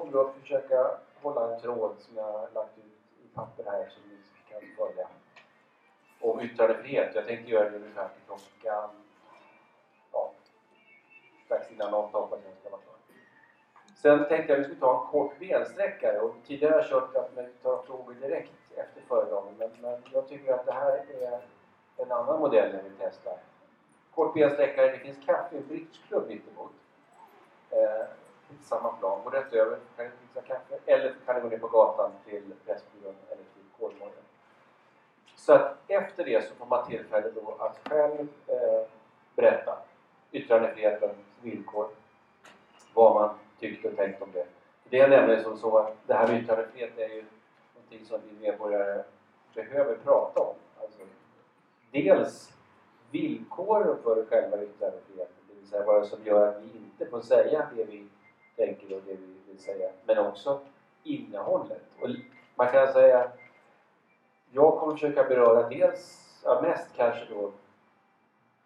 kommer då att försöka hålla en tråd som jag har lagt ut i papper här som ni kan följa. Om yttrandefrihet. Jag tänkte göra det ungefär till klockan ja, strax innan åtta hoppas jag ska vara klar. Sen tänkte jag att vi skulle ta en kort bensträckare och tidigare har jag kört att man tar frågor direkt efter föredragen men, men jag tycker att det här är en annan modell jag vill testa. Kort bensträckare, det finns kaffe och bridgeklubb mittemot. Eh, samma plan, gå rätt över, kan ni fixa kaffe eller kan ni gå ner på gatan till Pressbyrån eller till Kolmården. Så att efter det så får man tillfälle då att själv eh, berätta yttrandefrihetens villkor, vad man tyckte och tänkte om det. Det är nämligen som så att det här med yttrandefrihet är ju någonting som vi medborgare behöver prata om. Alltså, dels villkoren för själva yttrandefriheten, det vill säga vad som gör att vi inte får säga det vi tänker och det vi vill säga, men också innehållet. Och man kan säga, jag kommer försöka beröra dels, ja, mest kanske då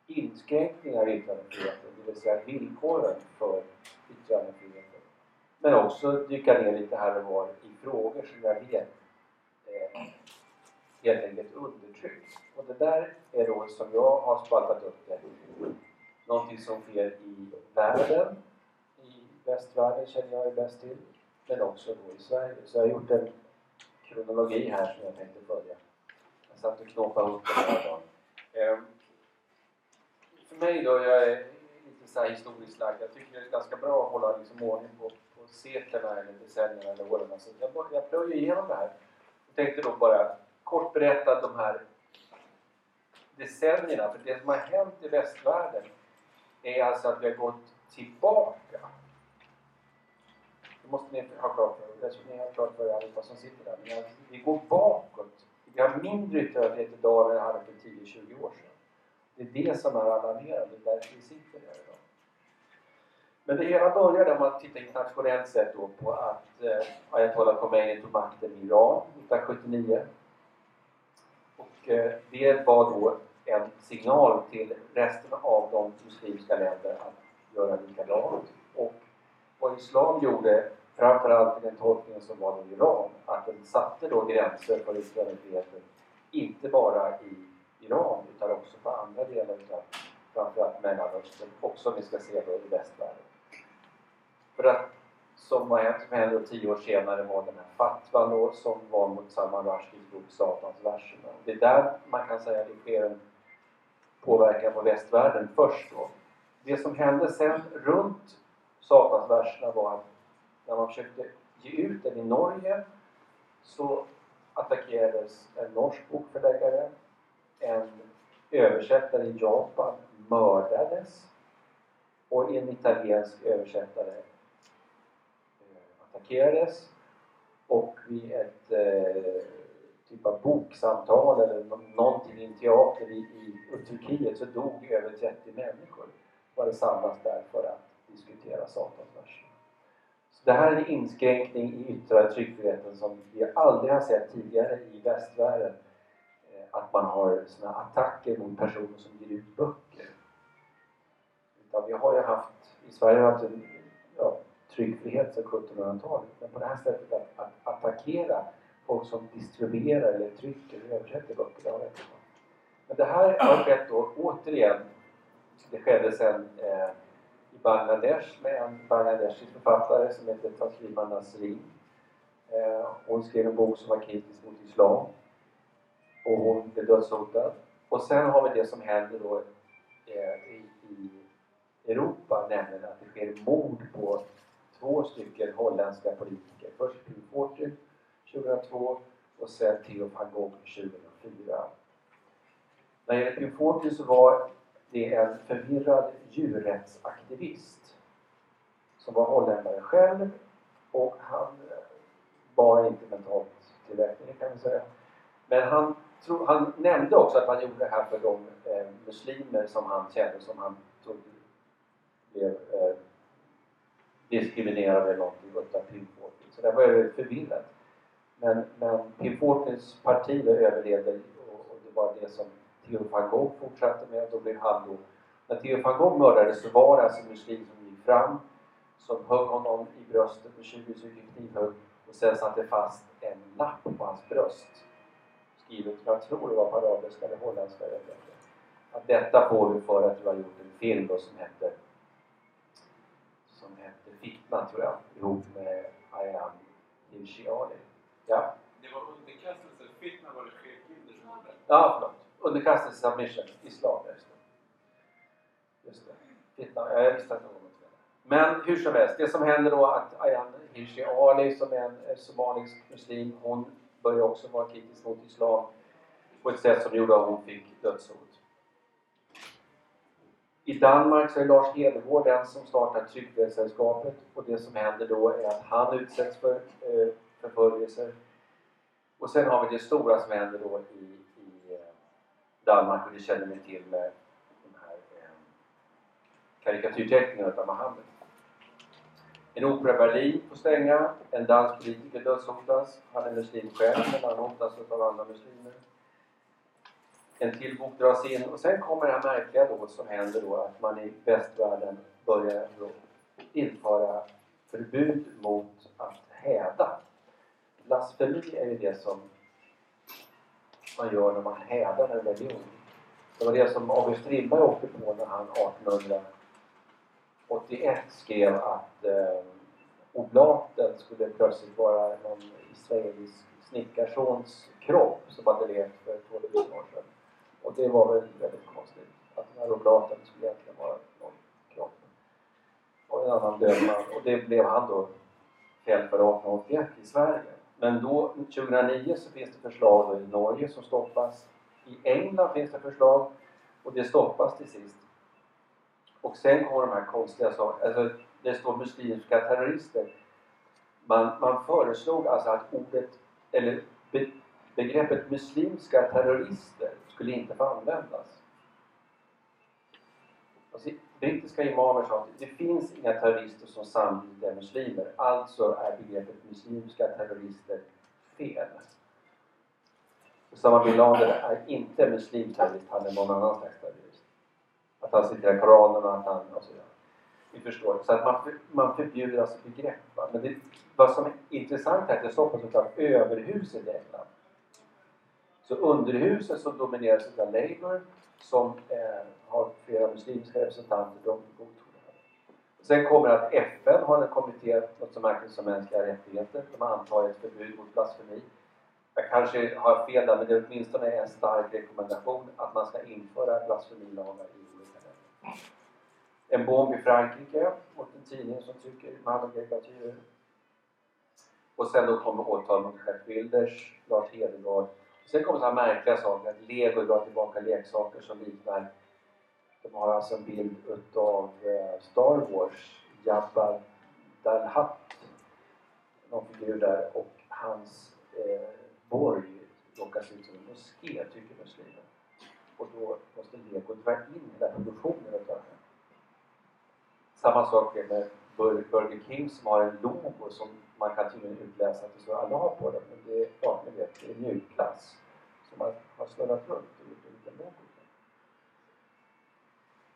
inskränkningar i yttrandefriheten, det vill säga villkoren för yttrandefriheten. Men också dyka ner lite här och var i frågor som jag vet eh, helt enkelt undertrycks. Och det där är då som jag har spaltat upp det. Någonting som sker i världen, västvärlden känner jag ju bäst till, men också då i Sverige. Så jag har gjort en kronologi här som jag tänkte följa. Jag satt och knåpade ihop den här dagen. Ehm, för mig då, jag är lite så här historiskt lagd. Jag tycker det är ganska bra att hålla liksom ordning på, på seklerna eller decennierna eller åren. Så jag, jag plöjer igenom det här. Jag tänkte då bara kort berätta de här decennierna. För det som har hänt i västvärlden är alltså att vi har gått tillbaka. Det måste ni ha klart för er. Det ni har klart för er allihopa som sitter där. Men vi går bakåt. Vi har mindre yttrandefrihet idag än vi hade för 10-20 år sedan. Det är det som är alarmerande. Det är därför vi sitter där idag. Men det hela började om man tittar internationellt sett då på att eh, Ayatollah Khomeini tog makten i Iran 1979. Och eh, det var då en signal till resten av de muslimska länderna att göra likadant. Och vad Islam gjorde, framförallt i den tolkningen som var i Iran, att den satte då gränser för yttrandefriheten, inte bara i Iran utan också på andra delar av framförallt Mellanöstern och som vi ska se då i västvärlden. För att som vad som hände tio år senare var den här fatwan då som var mot Salman Rushdies bok Satans verserna. Det är där man kan säga att det sker en påverkan på västvärlden först då. Det som hände sen runt Satansverserna var att när man försökte ge ut den i Norge så attackerades en norsk bokförläggare, en översättare i Japan mördades och en italiensk översättare eh, attackerades och vid ett eh, typ av boksamtal eller någonting i en teater i, i, i Turkiet så dog över 30 människor. Var det samlas där för att diskutera Satansversen. Så det här är en inskränkning i yttrande tryckfriheten som vi aldrig har sett tidigare i västvärlden. Eh, att man har sådana attacker mot personer som ger ut böcker. Utan vi har ju haft, i Sverige har vi haft en ja, tryckfrihet sedan 1700-talet. Men på det här sättet att, att attackera folk som distribuerar eller trycker eller översätter böcker, det har jag inte Men det här har skett då återigen, det skedde sedan eh, Bangladesh med en bangladeshisk författare som heter Taslima Nasrin. Eh, hon skrev en bok som var kritisk mot Islam och hon blev dödshotad. Och sen har vi det som händer då eh, i, Europa, nämligen att det sker mord på två stycken holländska politiker. Först Pim Fortuyn 2002 och sen Theo van Gogh 2004. När det gäller Pim Fortuyn så var det är en förvirrad djurrättsaktivist som var holländare själv och han var inte mentalt tillräcklig kan man säga. Men han, tro, han nämnde också att han gjorde det här för de eh, muslimer som han kände som han trodde blev eh, diskriminerade eller någonting utav Pim Fortin. Så där var jag förvirrad. Men, men Pim Fortins parti överlevde och, och, det var det som Theo van Gogh fortsatte med. Då blev han då, när Theo van Gogh mördades så var det alltså en muslim som gick fram som högg honom i bröstet med 20 stycken knivhugg och sen satte fast en lapp på hans bröst skrivet, jag tror det var på arabiska eller holländska, att detta får du för att du har gjort en film då som hette som hette Fitna tror jag, ihop med Ayam Hirsi Ali. Ja. Det var underkastelse, Fitna var det Sheikh gjorde. Ja, förlåt. Underkastelse submission, islam, just det. Just det. Titta, jag visste att det var något fel. Men hur som helst, det som händer då att Ayan Hirsi Ali som är en somalisk muslim, hon började också vara kritisk mot islam på ett sätt som gjorde att hon fick dödshot. I Danmark så är Lars Hedegård den som startar Tryckfrihetssällskapet och det som händer då är att han utsätts för eh, förföljelser. Och sen har vi det stora som händer då i, Danmark och det känner ni till med de här eh, karikatyrteckningarna av Mohammed. En opera i Berlin får stänga, en dansk politiker dödshotas, han är muslim själv men han hotas av andra muslimer. En till bok dras in och sen kommer det här märkliga då som händer då att man i västvärlden börjar då införa förbud mot att häda. Blasfemi är ju det som man gör när man hädar en religion. Det var det som August Strindberg åkte på när han 1881 skrev att eh, oblaten skulle plötsligt vara någon israelisk snickarsons kropp som hade levt för 2000 år sedan. Och det var väl väldigt konstigt. Att den här oblaten skulle egentligen vara någon kropp. Och en annan död man. Och det blev han då fälld för 1881 i Sverige. Men då, 2009, så finns det förslag då i Norge som stoppas. I England finns det förslag och det stoppas till sist. Och sen kommer de här konstiga sakerna. Alltså, det står muslimska terrorister. Man, man föreslog alltså att ordet, eller be, begreppet muslimska terrorister skulle inte få användas. Alltså, brittiska imamer sa att det finns inga terrorister som samtidigt är muslimer. Alltså är begreppet muslimska terrorister fel. Osama bin Laden är inte muslimsk terrorist, han är någon annan slags terrorist. Att han citerar Koranen och att han och så vidare. Vi förstår. Så att man, man förbjuder alltså begrepp. Va? Men det, vad som är intressant är att det stoppas såklart överhuset i England. Så underhuset som domineras av Labour som eh, har flera muslimska representanter, de godtog det här. Sen kommer att FN har en kommitté, något som märks som mänskliga rättigheter. De antar ett förbud mot blasfemi. Jag kanske har fel där, men det är åtminstone en stark rekommendation att man ska införa blasfemilagar i olika länder. En bomb i Frankrike mot en tidning som trycker Mohammed-karikatyrer. Och sen då kommer åtal mot Gert Wilders, Lars Hedegaard Sen kommer så här märkliga saker, att Lego drar tillbaka leksaker som liknar de har alltså en bild utav eh, Star Wars, Jabba Dalhat. Någon figur där, och hans eh, borg råkar se ut som en moské, tycker muslimer. Och då måste Lego dra in hela produktionen utav det. Samma sak är med Burger King som har en logo som man kan tydligen utläsa att det står har på den. Men det är, ja, ni vet, det är mjukglass som har, har snurrat runt och gjort en liten logo.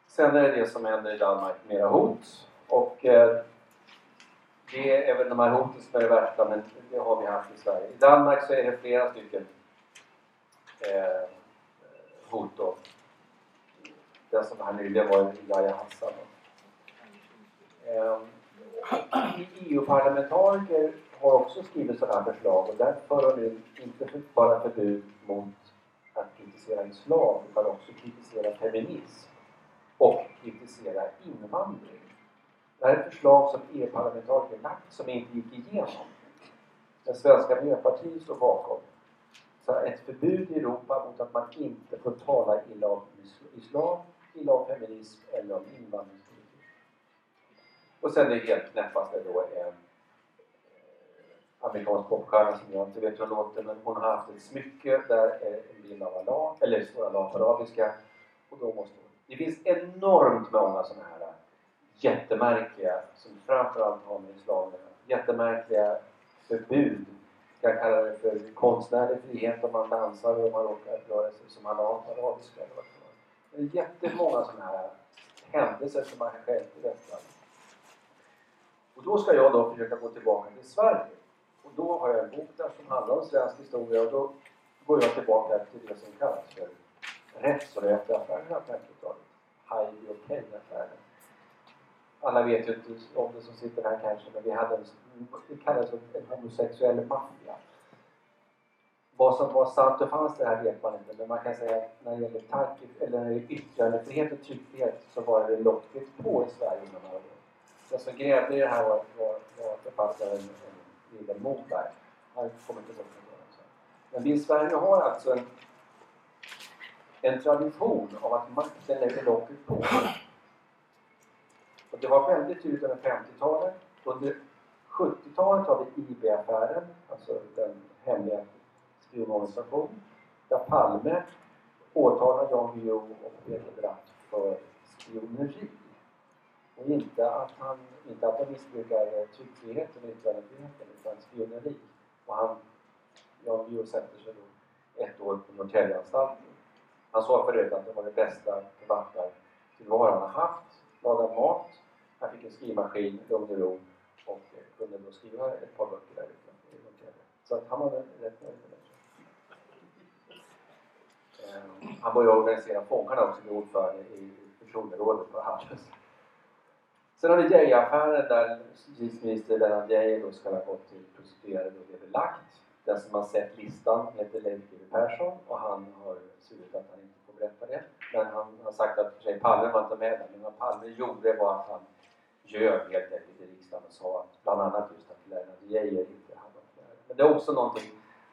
Sen är det det som händer i Danmark, mera hot. Och eh, det är väl de här hoten som är det värsta, men det har vi haft i Sverige. I Danmark så är det flera stycken eh, hot då. Den som här nyligen var Yahya Hassan. Eh, EU-parlamentariker har också skrivit sådana här förslag och där för de inte bara förbud mot att kritisera islam utan också kritisera feminism och kritisera invandring. Det här är ett förslag som EU-parlamentariker lagt som inte gick igenom. Den svenska Miljöpartiet står bakom. Så ett förbud i Europa mot att man inte får tala illa om islam, illa om feminism eller om invandring och sen det helt knäppaste då en eh, amerikansk popstjärna som jag inte vet hur hon låter men hon har haft ett smycke där är en bild av Allah, eller står Allah på arabiska och då måste hon. Det finns enormt många sådana här eh, jättemärkliga, som framförallt har med islam jättemärkliga förbud. Jag kallar kalla det för konstnärlig frihet om man dansar och man råkar röra sig som Allah på arabiska. Det är jättemånga sådana här händelser som har skett i västvärlden. Och då ska jag då försöka gå tillbaka till Sverige. Och då har jag en bok där som handlar om svensk historia och då går jag tillbaka till det som kallas för rättsrötaffärerna på 50-talet. Heidi och Kay-affären. Alla vet ju inte om det som sitter här kanske, men vi hade en, det kallades för en homosexuell maffia. Vad som var sant och fanns det här vet man inte, men man kan säga att när det gäller tanke, eller när det gäller yttrandefrihet och tryckfrihet så var det locket på i Sverige under några år. Den som grävde i det här var, var, var författaren Vilhelm Moberg. Han kommer inte ihåg det. Men vi i Sverige har alltså en, en tradition av att makten lägger locket på. Och det var väldigt tydligt under 50-talet. Under 70-talet har vi IB-affären, alltså den hemliga spionorganisationen. där Palme åtalar Jan Guillou och Peter Bratt för spioneri. Och inte att, han, inte att de missbrukar eh, tryckfriheten och yttrandefriheten, utan spioneri. Och han, Jan Guillou sätter sig då ett år på Norrtäljeanstalten. Han sa förut att det var det bästa författartillvaro han har haft. Lagat mat, han fick en skrivmaskin, lugn och ro och eh, kunde då skriva ett par böcker där ute i Norrtälje. Så att han var rätt nöjd med det. Eh, han började organisera fångarna också, blev ordförande i förtroenderådet på Handels. Sen har vi Geijer-affären där justitieminister Lennart Geijer då ska ha gått till prostituerade och det belagt. Den som har sett listan heter Leif GW Persson och han har svurit att han inte får berätta det. Men han har sagt att för sig Palme var inte med där. Men vad Palme gjorde var att han ljög helt enkelt i riksdagen och sa att bland annat just att Lennart Geijer inte hade varit med. Men det är också någonting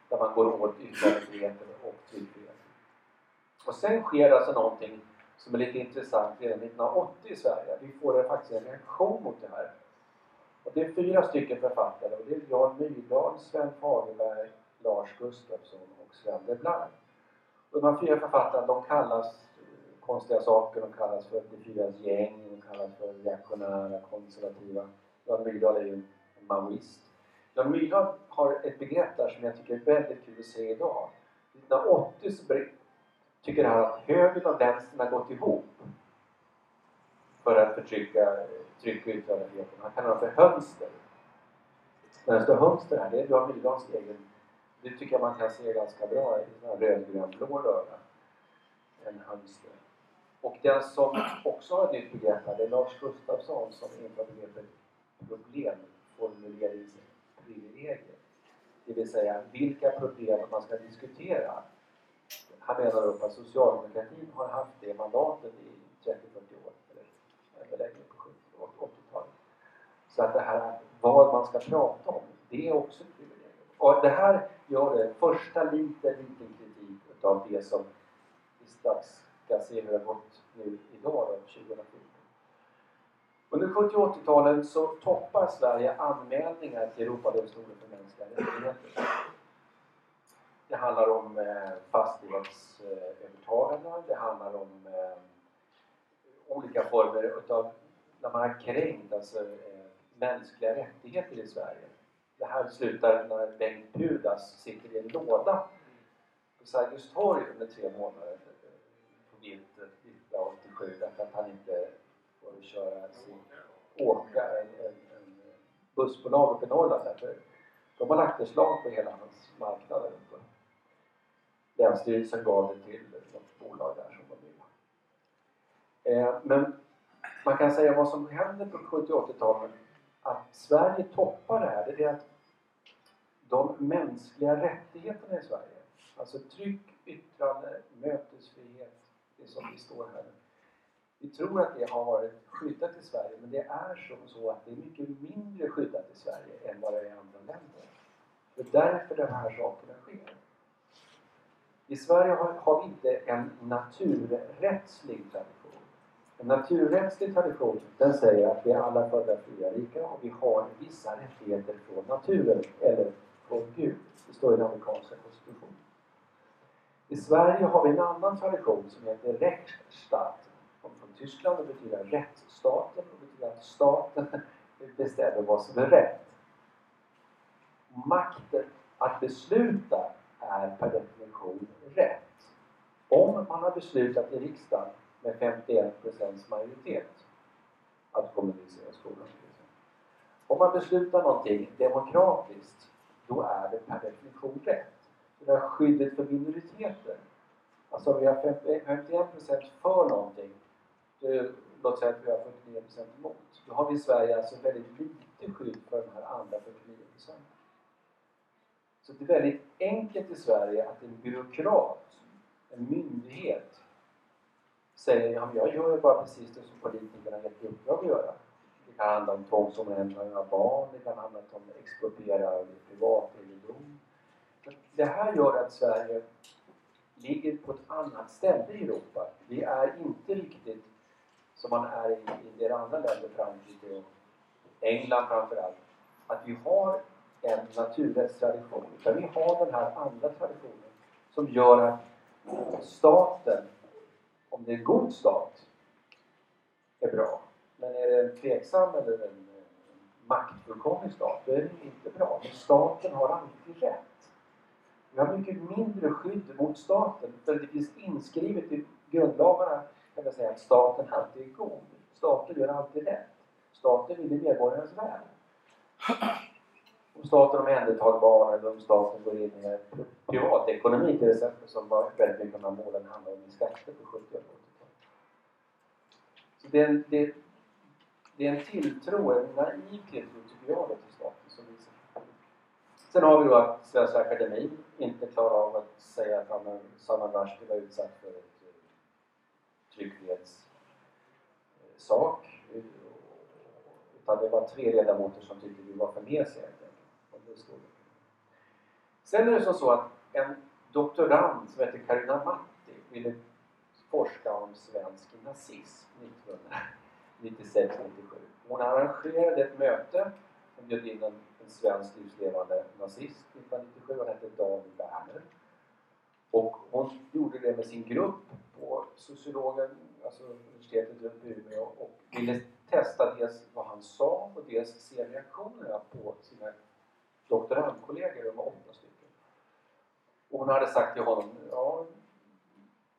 där man går åt yttrandefriheten och tryckfriheten. Och sen sker alltså någonting som är lite intressant redan 1980 i Sverige. Vi får faktiskt en reaktion mot det här. Och det är fyra stycken författare och det är Jan Myrdal, Sven Fagerberg, Lars Gustafsson och Sven de Blanc. Och de här fyra författarna de kallas eh, konstiga saker. De kallas för De fyras gäng, de kallas för reaktionära, konservativa. Jan Myrdal är ju en maoist. Jan Myrdal har ett begrepp där som jag tycker är väldigt kul att se idag. 1980 så tycker han att högern och vänstern har gått ihop för att förtrycka tryck och yttrandefriheten. Han kallar dem för hönster. När det står hönster här, det är Jan Myrdals egen det tycker jag man kan se ganska bra i den här rödgrönblå röra. En hönster. Och den som också har ett nytt begrepp här, det är Lars Gustafsson som inför begreppet problemformuleringsprivilegier. Det vill säga vilka problem man ska diskutera han menar upp att socialdemokratin har haft det mandatet i 30-40 år, eller längre på 70 80-talet. Så att det här vad man ska prata om, det är också ett privilegium. Och det här gör det första liten, liten kritik utav det som vi strax ska se hur det har gått nu idag, 2014. Under 70 och 80-talen så toppar Sverige anmälningar till Europadomstolen för mänskliga rättigheter. Det handlar om eh, fastighetsövertaganden, eh, det handlar om eh, olika former utav när man har kränkt alltså, eh, mänskliga rättigheter i Sverige. Det här slutar när Bengt Pudas sitter i en låda på Sergels torg under tre månader eh, på vintern eh, 1987 därför att han inte får köra sin åka en, en, en bussbolag uppe i Norrland därför de har lagt beslag på hela hans marknader. Länsstyrelsen gav det till ett bolag där som var med. Eh, men man kan säga vad som händer på 70 80-talet att Sverige toppar det här, det är att de mänskliga rättigheterna i Sverige, alltså tryck, yttrande, mötesfrihet, det som vi står här Vi tror att det har varit skyddat i Sverige, men det är som så att det är mycket mindre skyddat i Sverige än vad det är i andra länder. Det är därför de här sakerna sker. I Sverige har, har vi inte en naturrättslig tradition. En naturrättslig tradition den säger att vi är alla födda fria lika och vi har vissa rättigheter från naturen eller från Gud. Det står i den amerikanska konstitutionen. I Sverige har vi en annan tradition som heter Rechtsstaat. Från Tyskland och betyder rättsstaten och betyder att staten bestämmer vad som är rätt. Makten att besluta är per definition rätt. Om man har beslutat i riksdagen med 51% majoritet att kommunicera skolan. Om man beslutar någonting demokratiskt, då är det per definition rätt. Det där skyddet för minoriteter. Alltså om vi har 51% eh, för någonting, det, låt säga att vi har 49% emot. Då har vi i Sverige alltså väldigt lite skydd för de här andra 49%. Så det är väldigt enkelt i Sverige att en byråkrat, en myndighet, säger ja, jag gör bara precis det som politikerna gett i uppdrag att göra. Det kan handla om tvångsomhändertagande av barn, det kan handla om att expropriera privategendom. Det här gör att Sverige ligger på ett annat ställe i Europa. Vi är inte riktigt som man är i, i en del andra länder, Frankrike och England framförallt, att vi har en naturrättstradition. Utan vi har den här andra traditionen som gör att staten, om det är en god stat, är bra. Men är det en tveksam eller en eh, maktfullkomlig stat, då är det inte bra. Men staten har alltid rätt. Vi har mycket mindre skydd mot staten för det finns inskrivet i grundlagarna kan man säga att staten alltid är god. Staten gör alltid rätt. Staten vill medborgarnas väl. Om staten omhändertar barn eller om staten går in i privatekonomi till exempel som var väldigt mycket av de här målen handlar om i skatter på 70 och 80-talet. Så det är, en, det, det är en tilltro, en naiv tilltro tycker jag till staten som visar Sen har vi då att Svenska Akademin inte klarar av att säga att Salman Rushdie var utsatt för ett eh, tryckfrihetssak. Eh, utan det var tre ledamöter som tyckte vi var för mesiga Sen är det så att en doktorand som heter Carina Matti ville forska om svensk nazism 1996-97. Hon arrangerade ett möte som bjöd in en, en svensk livslevande nazist 1997. Han hette Dan Werner. Och hon gjorde det med sin grupp på sociologen, alltså universitetet i Umeå och ville testa dels vad han sa och dels se reaktionerna på sina doktorandkollegor, de var åtta stycken. Och hon hade sagt till honom, ja,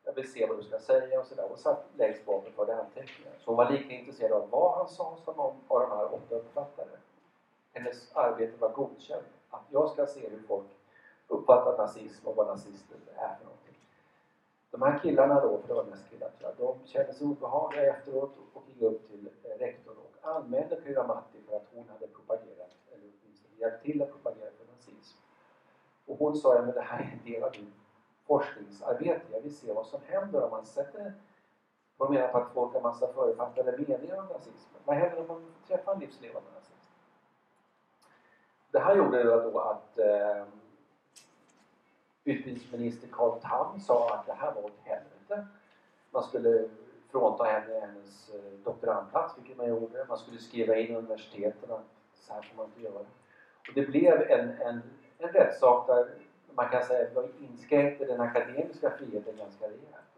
jag vill se vad du ska säga och sådär. Hon satt längst bak och förde anteckningar. Så hon var lika intresserad av vad han sa som om av de här åtta uppfattare. Hennes arbete var godkänt. Att jag ska se hur folk uppfattar nazism och vad nazister är för någonting. De här killarna då, för det var mest killar tror jag, de kände sig obehagliga efteråt och gick upp till eh, rektorn och anmälde Pyramatti för att hon hade propagerat, eller åtminstone hjälpt till att propagera för. Och hon sa, ja men det här är en del av din forskningsarbete, jag vill se vad som händer om man sätter de menar på att folk har massa förutfattade meningar om nazismen. Vad händer om man träffar en livslevande nazist? Det här gjorde då att eh, utbildningsminister Carl Tham sa att det här var åt helvete. Man skulle frånta henne hennes eh, doktorandplats, vilket man gjorde. Man skulle skriva in universiteten att så här får man inte göra. Och det blev en, en, en rättssak där man kan säga att det inskränkte den akademiska friheten ganska rejält.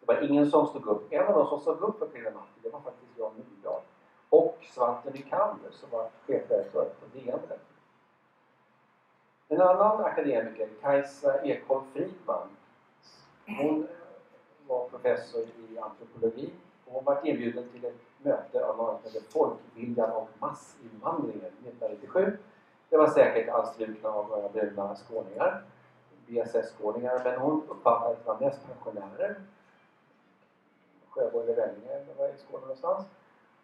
Det var ingen som stod upp. En av de som stod upp för Piramatti, det var faktiskt Jan Myrdal. Och Svante Nycander som var chefredaktör på DN en annan akademiker, Kajsa Ekholm Fridman, hon var professor i antropologi och hon var inbjuden till ett möte av något som hette Folkviljan och massinvandringen 1997. Det var säkert anslutna av några bruna skåningar, BSS-skåningar, men hon uppfattade att det var mest pensionärer. Sjöbo eller Vellinge, eller var i Skåne någonstans.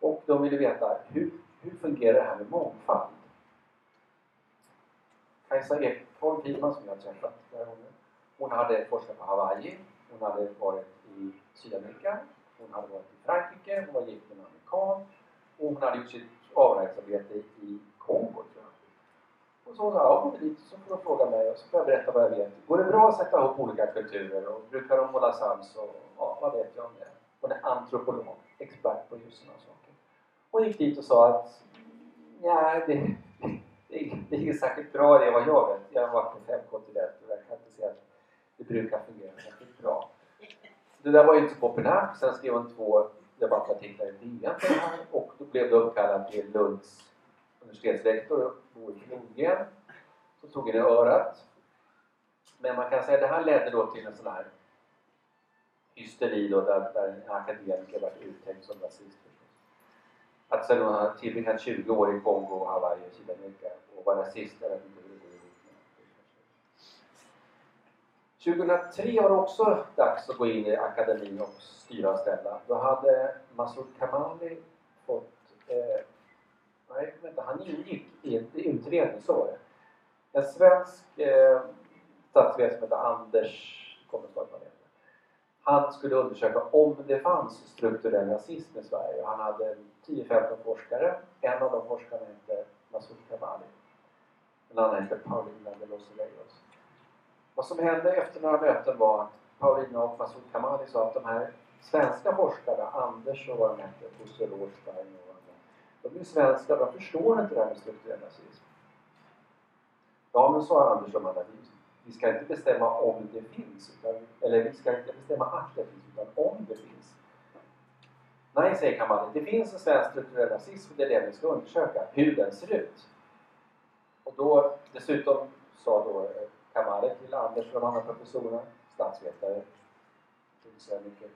Och de ville veta hur, hur fungerar det här med mångfald? Kajsa Ekholm Pihlman, som jag har träffat flera gånger. Hon hade forskat på Hawaii. Hon hade varit i Sydamerika. Hon hade varit i Frankrike. Hon var gift med en amerikan. Och hon hade gjort sitt avverkningsarbete i Kongo. Och så sa jag, ja, dit så får hon fråga mig och så får jag berätta vad jag vet. Går det bra att sätta ihop olika kulturer och brukar de hålla sams och ja, vad vet jag om det? Hon är antropolog, expert på just sådana saker. Hon gick dit och sa att nej, det, det är inget särskilt bra det vad jag vet. Jag har varit på fem kontinenter och jag kan inte säga att det brukar fungera särskilt bra. Det där var ju inte så populärt. Sen skrev hon två debattartiklar i DN och då blev det uppkallat till Lunds universitetsrektor, Boel Nordgren, som tog henne i örat. Men man kan säga att det här ledde då till en sån här hysteri då där, där en akademiker var uttänkt som rasist. att sen hon har tillbringat 20 år i Kongo, Hawaii och Sydamerika och var rasist. Jag vet inte hur det går ihop 2003 var det också dags att gå in i akademin och styra och ställa. Då hade Masoud Kamali fått... Eh, nej, vänta, han ingick i en utredning, så var det. En svensk eh, statsvetare som hette Anders, kommer inte ihåg vad han. Han skulle undersöka om det fanns strukturell rasism i Sverige han hade 10-15 forskare. En av de forskarna hette Masoud Kamali. En annan hette Paulina de los Reyes. Vad som hände efter några möten var att Paulina och Masoud Kamali sa att de här svenska forskarna, Anders och vad de hette, Bosse Rothstein och de är svenskar, de förstår inte det här med strukturell rasism. Ja, men sa Anders och de andra, vi ska inte bestämma om det finns, utan, eller vi ska inte bestämma att det finns, utan om det finns. Nej, säger Kamali, det finns en svensk strukturell rasism och det är det vi ska undersöka, hur den ser ut. Och då, dessutom sa då eh, Kamali till Anders och de andra professorerna, statsvetare, mycket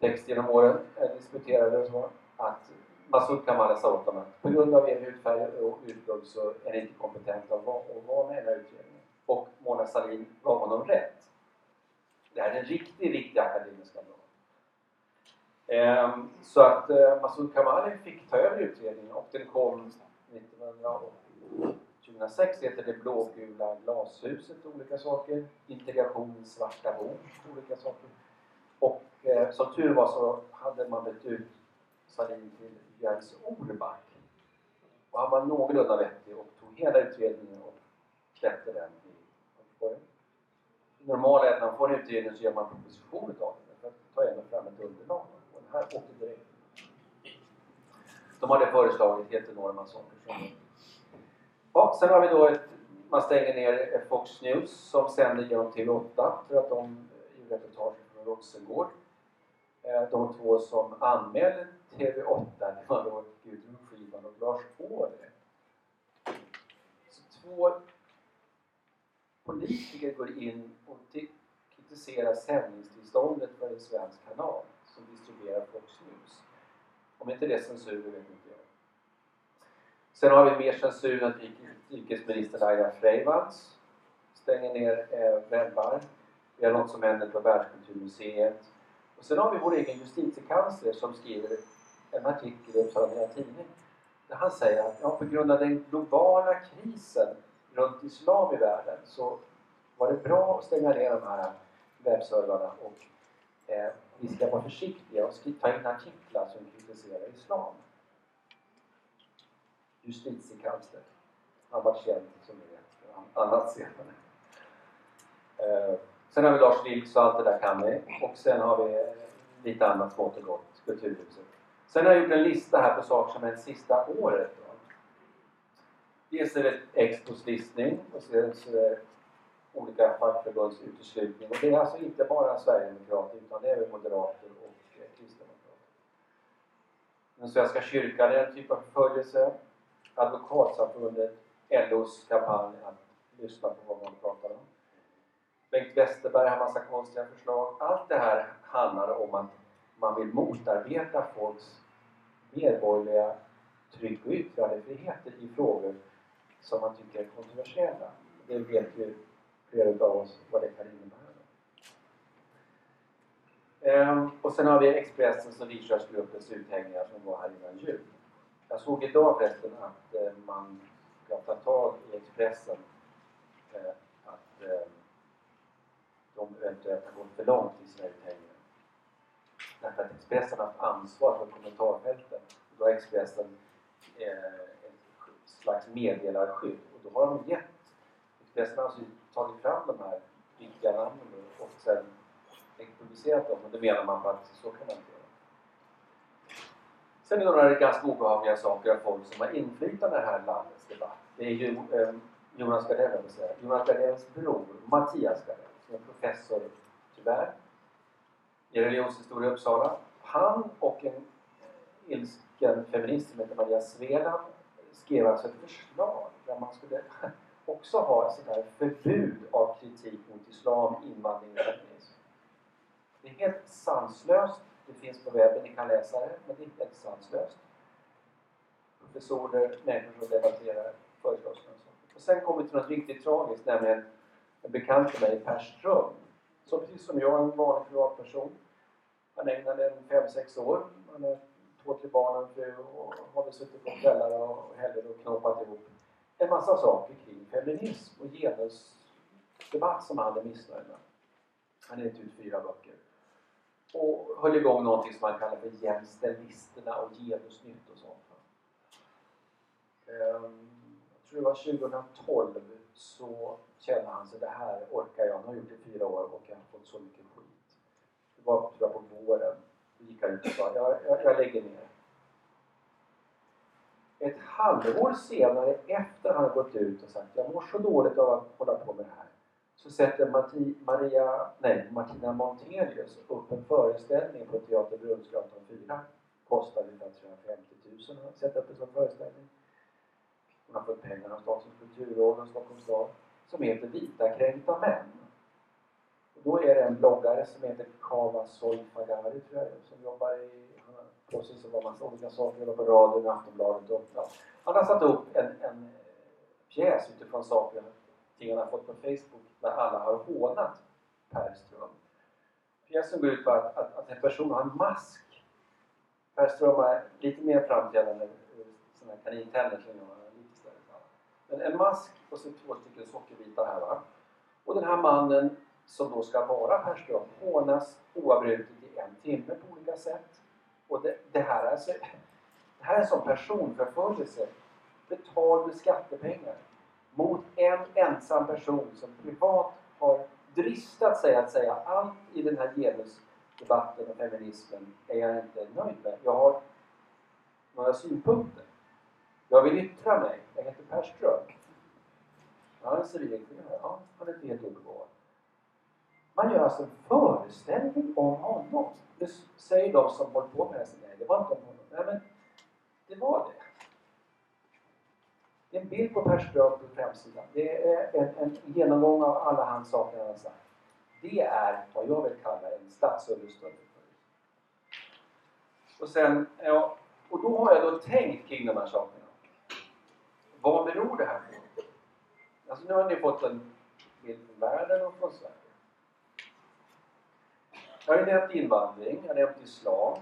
text genom åren, eh, diskuterade och så, att Masoud Kamali sa åt dem att på grund av er hudfärg och utbrott så är ni inte kompetenta att vara med i den här utredningen. Och Mona Sahlin gav honom rätt. Det här är en riktig, riktig akademisk skandal. Ehm, så att eh, Masoud Kamali fick ta över utredningen och den kom 2006 heter det blågula glashuset och olika saker. Integration i svarta bok olika saker. Och eh, som tur var så hade man bytt ut Sahlin till Jens Orback. Och han var någorlunda vettig och tog hela utredningen och släppte den i normala är att när man får en utredning så gör man proposition utav den för att ta ändå fram ett underlag. Och den här åkte direkt. De hade föreslagit helt enorma saker. Som ja, sen har vi då ett, man stänger ner Fox News som sänder genom TV8 för att de gjorde reportage från Rosengård. Eh, de två som anmälde TV8 det var då Gudrun Schyman och Lars Ohly. Så två politiker går in och kritiserar sändningstillståndet för en svensk kanal som distribuerar Fox News. Om inte det är censur, det vet inte jag. Sen har vi mer censur än att utrikesminister Laila Freivalds stänger ner eh, webbar. Vi har något som händer på Världskulturmuseet. Och sen har vi vår egen justitiekansler som skriver en artikel i Uppsala Nya Tidning där han säger att ja, på grund av den globala krisen runt islam i världen så var det bra att stänga ner de här webbservrarna och eh, vi ska vara försiktiga och ta in artiklar som kritiserar islam. Justitiekansler. Han var känd som ni vet, annat senare. Eh, sen har vi Lars Vilks och allt det där kan vi. Och sen har vi lite annat smått och gott, Kulturhuset. Sen har jag gjort en lista här på saker som hänt sista året. Då. Dels är det Expos listning och sen så är det olika fackförbunds uteslutning. Och det är alltså inte bara Sverigedemokrater utan det är även Moderater och eh, Kristdemokrater. Den Svenska kyrkan är en typ av förföljelse. Advokatsamfundet, LOs kampanj att lyssna på vad man pratar om. Bengt Westerberg har massa konstiga förslag. Allt det här handlar om att man vill motarbeta folks medborgerliga tryck och yttrandefriheter i frågor som man tycker är kontroversiella. Det vet ju flera av oss vad det kan innebära. Ehm, och sen har vi Expressens och Lidköpingsgruppens uthängningar som var här innan jul. Jag såg idag förresten att eh, man ska ta tag i Expressen eh, att eh, de eventuellt har gått för långt i sina uthängningar. Därför att Expressen har haft ansvar för kommentarfälten. Då har Expressen eh, slags meddelarskydd. Och då har de gett, Expressen har alltså tagit fram de här riktiga namnen och sen publicerat dem och det menar man på att så kan man inte göra. Sen är det några ganska obehagliga saker av folk som har inflytande i det här landets debatt. Det är ju eh, Jonas Gardell. Jonas Gardells bror, Mattias Gardell, som är professor, tyvärr, i religionshistoria i Uppsala. Han och en eh, ilsken feminist som heter Maria Sveland skrev alltså ett förslag där man skulle också ha ett sånt här förbud av kritik mot islam, invandring och feminism. Det är helt sanslöst. Det finns på webben, ni kan läsa det, men det är helt sanslöst. professorer, människor som debatterar föreslås. Och sen kommer vi till något riktigt tragiskt, nämligen en bekant till mig, Per Ström, som precis som jag är en vanlig privatperson. Han ägnade en 5-6 år. Han är två, tre barn och fru och har väl suttit på kvällar och helger och knoppat ihop en massa saker kring feminism och genusdebatt som han är missnöjd med. Han har gett ut fyra böcker. Och höll igång någonting som han kallar för Jämställisterna och Genusnytt och sånt. Ehm, jag tror det var 2012 så kände han sig, det här orkar jag. Han har gjort det i fyra år och jag har fått så mycket var tror jag, på våren. Då gick han ut och sa, jag, jag, jag lägger ner. Ett halvår senare, efter han gått ut och sagt, jag mår så dåligt av att hålla på med det här så sätter Maria, nej, Martina Montelius upp en föreställning på Teater Brunnsgatan 4. Kostar ungefär 350 000 att sätta upp en sån föreställning. Hon har fått pengar av Statens kulturråd och Stockholms stad. Som heter Vita kränkta män. Och då är det en bloggare som heter Kava Soifagari tror jag som jobbar i på sig som var massa olika saker, jobbar på radion, Aftonbladet och ja. Han har satt upp en, en pjäs utifrån saker ting han har fått på Facebook där alla har hånat Per Ström. Pjäsen går ut på att, att, att en person har en mask. Per Ström är lite mer framträdande sådana här kanintänder som jag har. Lite större. Men en mask och så två stycken sockerbitar här va. Och den här mannen som då ska vara Per Ström hånas oavbrutet i en timme på olika sätt. Och det, det här är så, det här är en sån personförföljelse betald med skattepengar mot en ensam person som privat har dristat sig att säga allt i den här genusdebatten och feminismen är jag inte nöjd med. Jag har några synpunkter. Jag vill yttra mig. Jag heter Per Ström. Jag är civilingenjör. Ja, han är inte helt obegåvad. Man gör alltså en föreställning om honom. Det säger de som håller på med det här. Nej, det var inte om honom. Nej, men det var det. Det är en bild på Per Ström på framsidan. Det är en, en, genomgång av alla hans saker han sagt. Det är vad jag vill kalla en statsunderstödd Och sen, ja, och då har jag då tänkt kring de här sakerna. Vad beror det här på? Alltså nu har ni fått en bild från världen och från Sverige. Jag har ju nämnt invandring, jag har nämnt islam.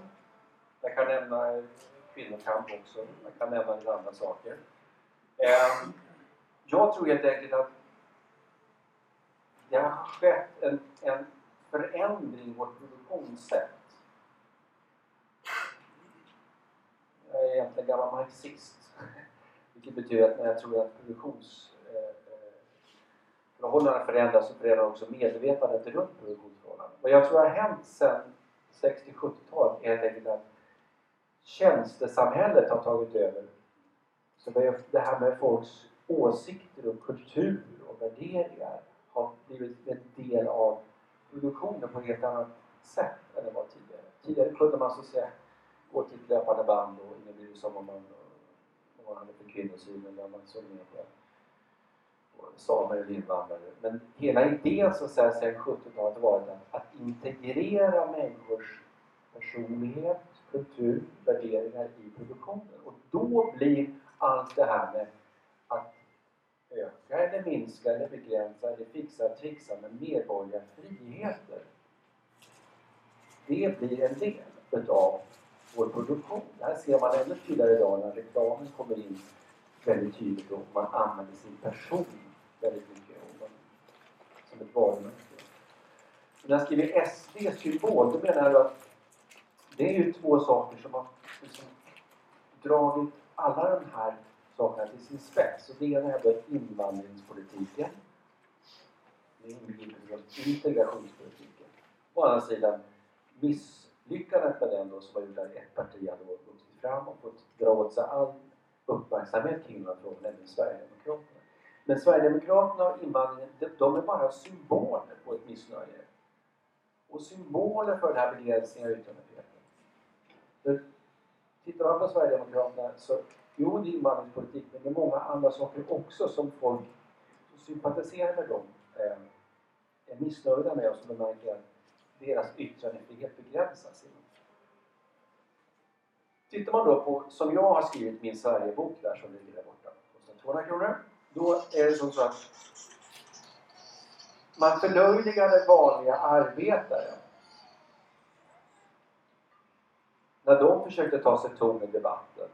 Jag kan nämna kvinnokamp också. Jag kan nämna lite andra saker. Ehm, jag tror helt enkelt att det har skett en, en förändring i vårt produktionssätt. Jag är egentligen gammal marxist. Vilket betyder att när jag tror att produktionsförhållandena eh, eh, förändras så förändras också medvetandet runt produktionen förhållanden. Vad jag tror har hänt sedan 60-70-talet är helt enkelt att tjänstesamhället har tagit över så det här med folks åsikter och kultur och värderingar har blivit en del av produktionen på ett helt annat sätt än det var tidigare. Tidigare kunde man så att säga gå till ett löpande band och ingen brydde sig om man, var man hade för kvinnosyn eller vad man såg ner på samer eller invandrare. Men hela idén som sedan 70-talet har varit att, att integrera människors personlighet, kultur, värderingar i produktionen. Och då blir allt det här med att öka eller minska eller begränsa eller fixa och trixa med medborgerliga friheter. Det blir en del utav vår produktion. Det här ser man ännu tydligare idag när reklamen kommer in väldigt tydligt och man använder sin person väldigt mycket som ett varumärke. När jag skriver SD-symbol, då menar jag att det är ju två saker som har liksom dragit alla de här sakerna till sin spets. Och det ena är då invandringspolitiken. Det inbegriper integrationspolitiken. Å andra sidan misslyckandet med den då som har gjort att ett parti hade vuxit fram och fått dra åt sig all uppmärksamhet kring den frågan, nämligen Sverigedemokraterna. Men Sverigedemokraterna och invandringen, de är bara symboler på ett missnöje. Och symboler för den här begränsningen av yttrandefriheten. Tittar man på Sverigedemokraterna så, jo det är invandringspolitik men det är många andra saker också som folk som sympatiserar med dem eh, är missnöjda med och som de märker att deras yttrandefrihet begränsas. Tittar man då på, som jag har skrivit min Sverigebok där som ligger där borta, kostar 200 kronor. Då är det som så att man förlöjligade vanliga arbetare. När de försökte ta sig ton i debatten.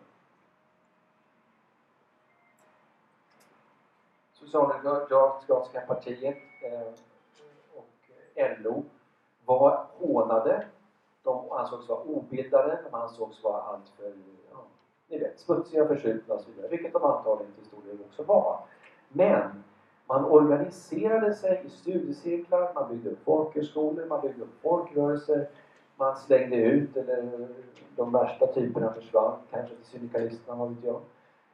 Socialdemokratiska partiet eh, och LO var hånade. De ansågs vara obildade, de ansågs vara alltför ja, ni vet, smutsiga, förskjutna och så vidare. Vilket de antagligen till stor del också var. Men man organiserade sig i studiecirklar, man byggde upp folkhögskolor, man byggde upp folkrörelser. Man slängde ut, eller de värsta typerna försvann, kanske till syndikalisterna, vad vet jag.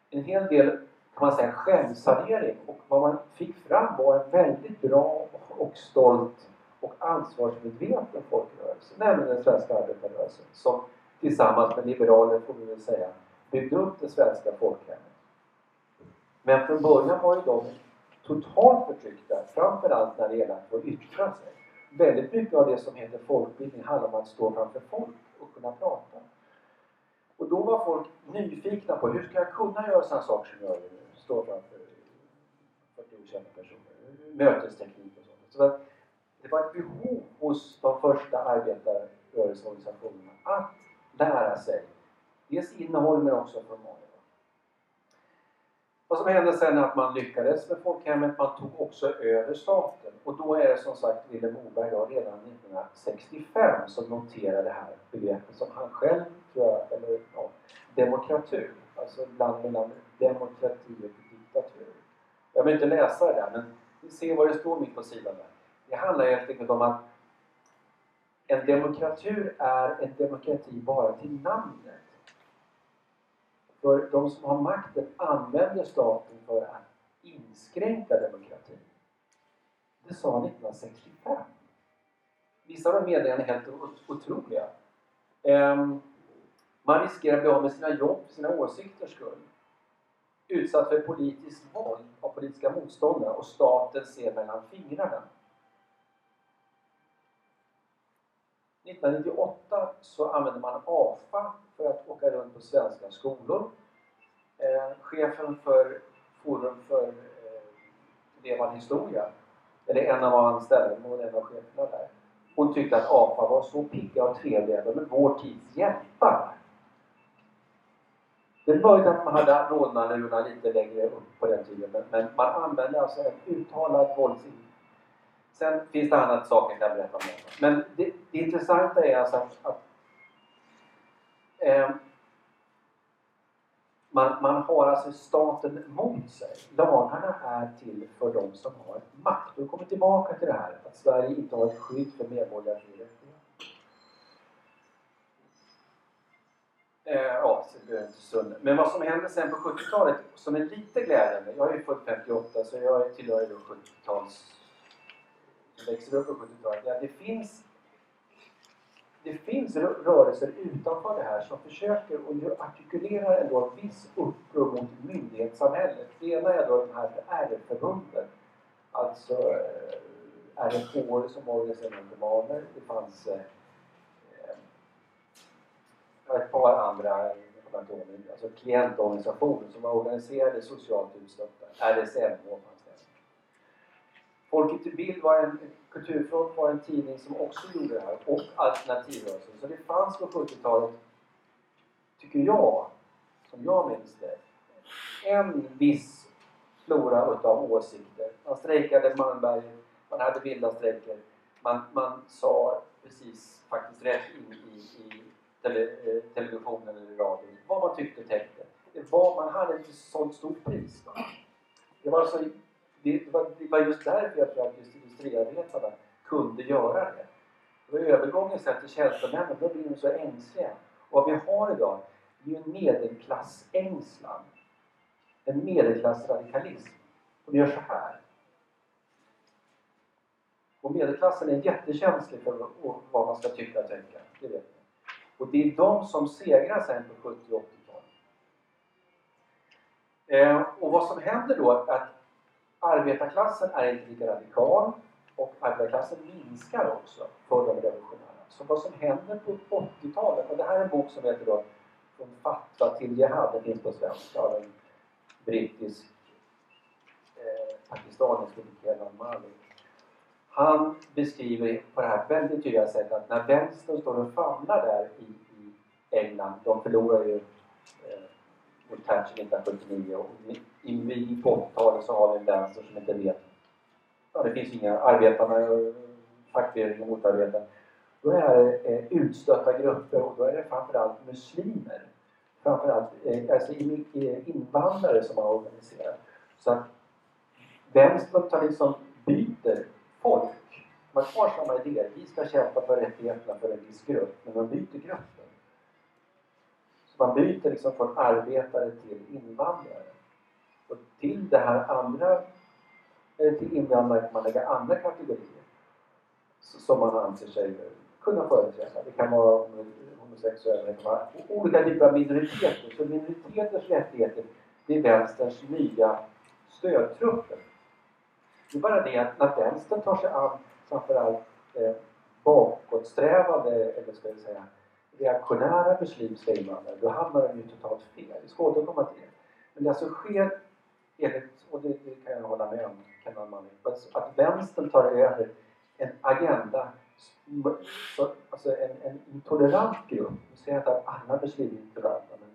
En hel del, kan man säga, självsanering. Och vad man fick fram var en väldigt bra och stolt och ansvarsmedveten folkrörelse, nämligen den svenska arbetarrörelsen, som tillsammans med liberaler, får vi väl säga, byggde upp det svenska folkhemmet. Men från början var ju de totalt förtryckta, framförallt när det gäller att få yttra sig. Väldigt mycket av det som heter folkbildning handlar om att stå framför folk och kunna prata. Och då var folk nyfikna på hur ska jag kunna göra sådana saker som jag gör nu, stå framför 40 okända personer, mötesteknik och sånt. Så att det var ett behov hos de första arbetarrörelseorganisationerna att lära sig dels innehåll men också formalia. Vad som hände sen är att man lyckades med folkhemmet, man tog också över staten. Och då är det som sagt Vilhelm Moberg då, redan 1965 som noterar det här begreppet som han själv, tror jag, eller ja, demokratur. Alltså bland mellan demokrati och diktatur. Jag behöver inte läsa det där, men vi ser vad det står mitt på sidan där. Det handlar helt enkelt om att en demokratur är en demokrati bara till namnet. För de som har makten använder staten för att inskränka demokratin. Det sa han 1965. Vissa av de meddelandena är helt otroliga. Ehm, man riskerar att bli av med sina jobb för sina åsikters skull. Utsatt för politiskt våld av politiska motståndare och staten ser mellan fingrarna. 1998 så använde man AFA för att åka runt på svenska skolor. Eh, chefen för Forum för eh, levande historia, eller en av anställda, hon en av cheferna där. Hon tyckte att AFA var så pigga och trevliga, de är vår tids hjältar. Det är möjligt att man hade rådmanlurorna lite längre upp på den tiden, men, men man använde alltså en uttalad våldsinriktning Sen finns det annat saker jag kan berätta om. Men det, det intressanta är alltså att, att eh, man, man har alltså staten mot sig. Lagarna är till för de som har makt. Och vi kommer tillbaka till det här att Sverige inte har ett skydd för medborgerliga fri Eh, ja, Men vad som hände sen på 70-talet som är lite glädjande. Jag är född 58 så jag tillhör ju 70-tals växer upp på 70-talet. att det finns det finns rörelser utanför det här som försöker och artikulerar ändå en viss uppror mot myndighetssamhället. Det ena är då de här RF-förbunden. Alltså eh, RFH som organiserar narkomaner. Det fanns eh, eh, ett par andra alltså klientorganisationer som var organiserade socialt utstötta. RSMH Folket i Bild var en, Kulturfront var en tidning som också gjorde det här och alternativrörelsen. Så det fanns på 70-talet, tycker jag, som jag minns det, en viss flora utav åsikter. Man strejkade Malmberget, man hade vilda strejker. Man, man sa precis faktiskt rätt in i, i tele, eh, televisionen eller radion vad man tyckte och tänkte. Det var, man hade inte sånt stort pris. Va? Det var alltså det var, det var just därför jag tror att just industriarbetarna kunde göra det. Och övergången sen till tjänstemännen, då blir de så ängsliga. Och vad vi har idag, det är ju en medelklassängslan. En medelklassradikalism. Och det gör så här. Och medelklassen är jättekänslig för vad man ska tycka och tänka. Det vet ni. Och det är de som segrar sen på 70 och 80-talet. Eh, och vad som händer då är att arbetarklassen är inte lika radikal och arbetarklassen minskar också för de revolutionära. Så vad som händer på 80-talet, och det här är en bok som heter då från fatwa till jihad, Den finns på svenska av en brittisk eh, pakistanisk Kenan Malik. Han beskriver på det här väldigt tydliga sättet att när vänstern står och famlar där i, i England, de förlorar ju eh, mot Thatcher 1979 och i, i, folktalet så har vi en vänster som inte vet ja, det finns inga arbetarna, fackföreningar motarbetar. Då är det eh, utstötta grupper och då är det framförallt muslimer. Framförallt eh, alltså invandrare som har organiserat. Så att vänstern tar liksom byter folk. Man har samma idé. Vi ska kämpa för rättigheterna för en viss grupp, men man byter gruppen. Så man byter liksom från arbetare till invandrare. Och till det här andra eller till invandrare kan man lägga andra kategorier som man anser sig kunna företräda. Det kan vara homosexuella, det kan vara olika typer av minoriteter. Så minoriteters rättigheter, det är vänsterns nya stödtrupper. Det är bara det att när vänstern tar sig an framförallt eh, bakåtsträvande, eller ska vi säga reaktionära muslimska invandrare, då hamnar de ju totalt fel. Vi ska återkomma till det. Men det alltså sker och det, det kan jag hålla med om, kan man, att vänstern tar över en agenda, så, alltså en, en intolerant grupp. Nu säger jag inte att alla muslimer är intoleranta, men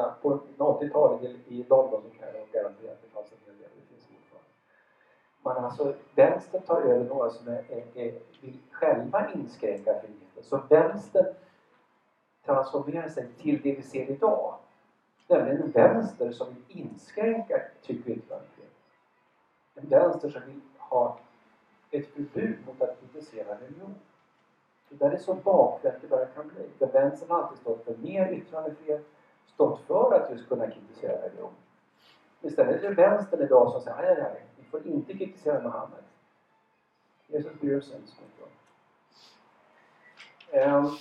eh, på 80-talet i London så kan jag garantera att det fanns en hel del, det finns fortfarande. Alltså, vänstern tar över några som är, är, är, vill själva inskränka friheten. Så vänstern transformerar sig till det vi ser idag. Nämligen en vänster som vill inskränka tryck och yttrandefrihet. En vänster som vill ha ett förbud mot att kritisera religion. Det där är så bakvänt det bara kan bli. För vänstern har alltid stått för mer yttrandefrihet, stått för att just kunna kritisera religion. Istället är det vänstern idag som säger nej, nej, vi får inte kritisera Muhammed. Jesus bryr sig inte så mycket om. Um,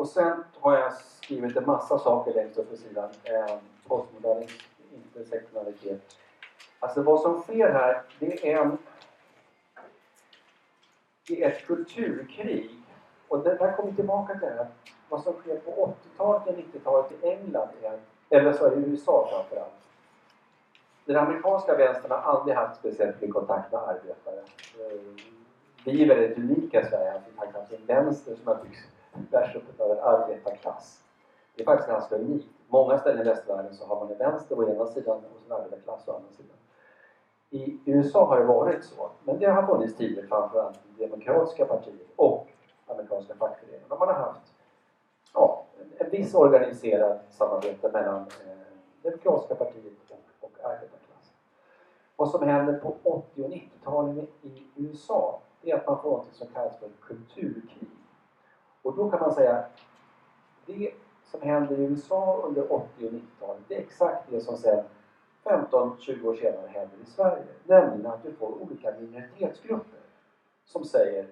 och sen har jag skrivit en massa saker längst upp på sidan. Eh, postmodernism, intersektionalitet. Alltså vad som sker här, det är en i ett kulturkrig. Och det där kommer tillbaka till det här. Vad som sker på 80-talet och 90-talet i England, är, eller så i USA framförallt. Den amerikanska vänstern har aldrig haft speciellt mycket kontakt med arbetare. Eh, vi är väldigt unika i Sverige, att vi har haft en vänster som har byggts bärs av en arbetarklass. Det är faktiskt ganska unikt. Många ställen i västvärlden så har man en vänster å ena sidan och en arbetarklass å andra sidan. I USA har det varit så, men det har funnits tidigare framförallt i Demokratiska partiet och amerikanska fackföreningar. Man har haft ja, en viss organiserad samarbete mellan eh, Demokratiska partiet och, och arbetarklassen. Vad som händer på 80 och 90-talen i USA är att man får något som kallas för kulturkrig. Då kan man säga det som händer i USA under 80 och 90-talet, det är exakt det som sen 15-20 år senare händer i Sverige. Nämligen att du får olika minoritetsgrupper som säger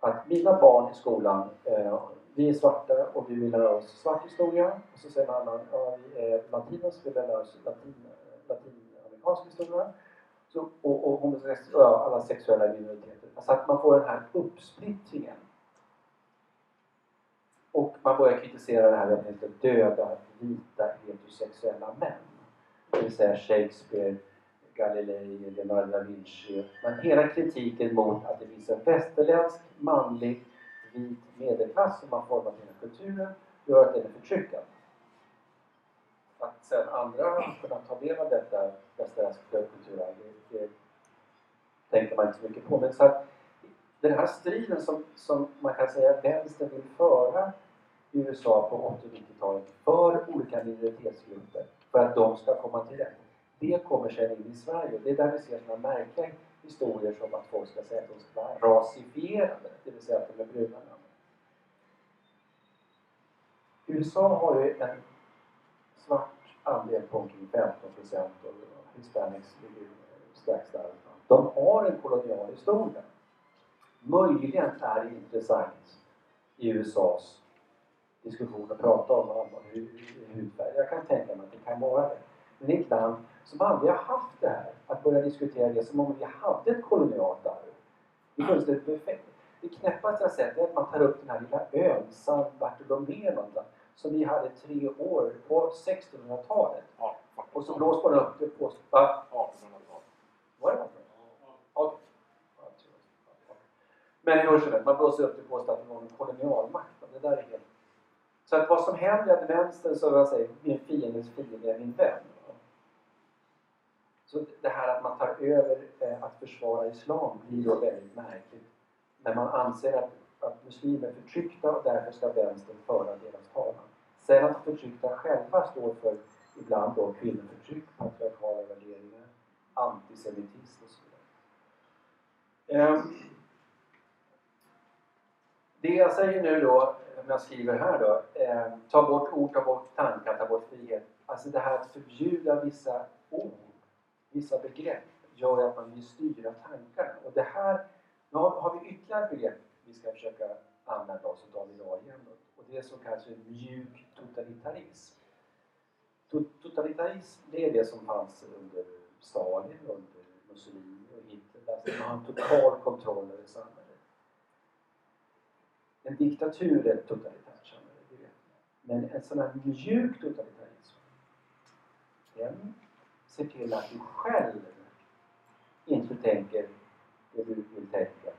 att mina barn i skolan, eh, vi är svarta och vi vill lära oss svart historia. Och så säger en annan, ja, vi är latinos, vi vill lära oss latin, latinamerikansk historia. Så, och, och och alla sexuella minoriteter. Alltså att man får den här uppsplittringen. Och man börjar kritisera det här att man döda vita heterosexuella män det vill säga Shakespeare, Galilei, Leonardo da Vinci. Men hela kritiken mot att det finns en västerländsk, manlig, vit medelklass som har format hela kulturen gör att den är förtryckande. Att sen andra har kunnat ta del av detta västerländska kulturarv, det, det tänker man inte så mycket på. Men så att, den här striden som, som man kan säga vänstern vill föra i USA på 80 och 90-talet för olika minoritetsgrupper för att de ska komma till rätt. Det kommer sen in i Sverige. Det är där vi ser sådana märkliga historier som att folk ska säga att de ska vara rasifierade, det vill säga att de är bruna. USA har ju en svart andel på omkring 15 procent och hispanics ligger strax där. De har en kolonial historia. Möjligen är det intressant i USAs diskussion att prata om, hudfärg. Jag kan tänka mig att det kan vara det. Men i ett land som aldrig har haft det här, att börja diskutera det som om vi hade ett kolonialt arv. Det är fullständigt perfekt. det knäppaste jag sett är att man tar upp den här lilla ön, San Bartolomé som vi hade tre år på 1600-talet. Ja, Och så blåser man upp det på... Va? 1800-tal. Var det 1800-talet? Okej. Ja, jag tror det. Men hur som helst, man blåser upp till på att det var en kolonialmakt. Det där är helt... Så att vad som händer är att vänstern, som jag säger, min fiendes fiende är min vän. Så det här att man tar över eh, att försvara islam blir då väldigt märkligt. När man anser att, att muslimer är förtryckta och därför ska vänstern föra deras talan. Sen att de förtryckta själva står för ibland då kvinnoförtryck, patriarkala värderingar, antisemitism och så vidare. Um, det jag säger nu då, eh, om jag skriver här då, eh, ta bort ord, ta bort tankar, ta bort frihet. Alltså det här att förbjuda vissa ord, vissa begrepp, gör att man vill styra tankarna. Och det här, nu har, har vi ytterligare ett begrepp vi ska försöka använda oss av idag igen. Då. Och det är så kallas för mjuk totalitarism. Totalitarism, det är det som fanns under Stalin, under Mussolini och Hitler. Alltså man har en total kontroll över samhället. En diktatur är ett totalitärt samhälle, det vet man. Men en sån här mjuk totalitarism, den ser till att du själv inte tänker det du vill tänka,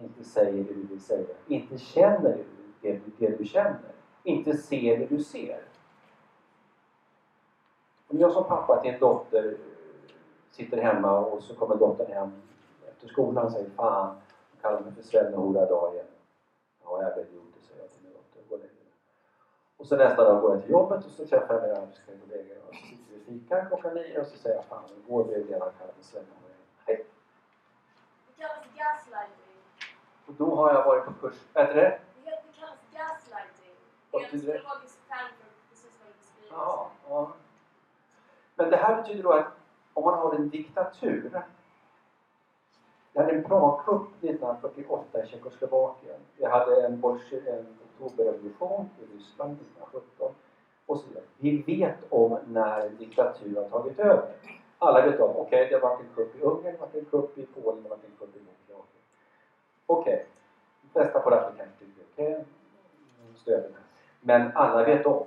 inte säger det du vill säga, inte känner det du, det, du- det du känner, inte ser det du ser. Om jag som pappa till en dotter eh, sitter hemma och så kommer dottern hem efter skolan och säger Fan, hon kallar mig för svennehora idag igen. Ja, jag vet gjort det, säger jag min dotter. Gå och dig. Och så nästa dag går jag till jobbet och så träffar jag mina arbetskollegor och så sitter vi i fika klockan nio och så säger jag Fan, blev det redan kallat för svennehora igen. Hej! Det kallas gaslighting. Och då har jag varit på kurs, vad heter det? Det kallas gaslighting. Det är en psykologisk term för precis vad du beskriver. Ja, ja. Men det här betyder då att om man har en diktatur. Jag hade en Pragkupp 1948 i Tjeckoslovakien. Jag hade en, bolsje- en oktoberrevolution i Ryssland 1917. Och så vidare. Vi vet om när en diktatur har tagit över. Alla vet om, okej det har varit en kupp i Ungern, det har varit en kupp i Polen, det har varit en kupp i Moldavien. Okej, de flesta på det kanske tycker okej, stöder det. Men alla vet om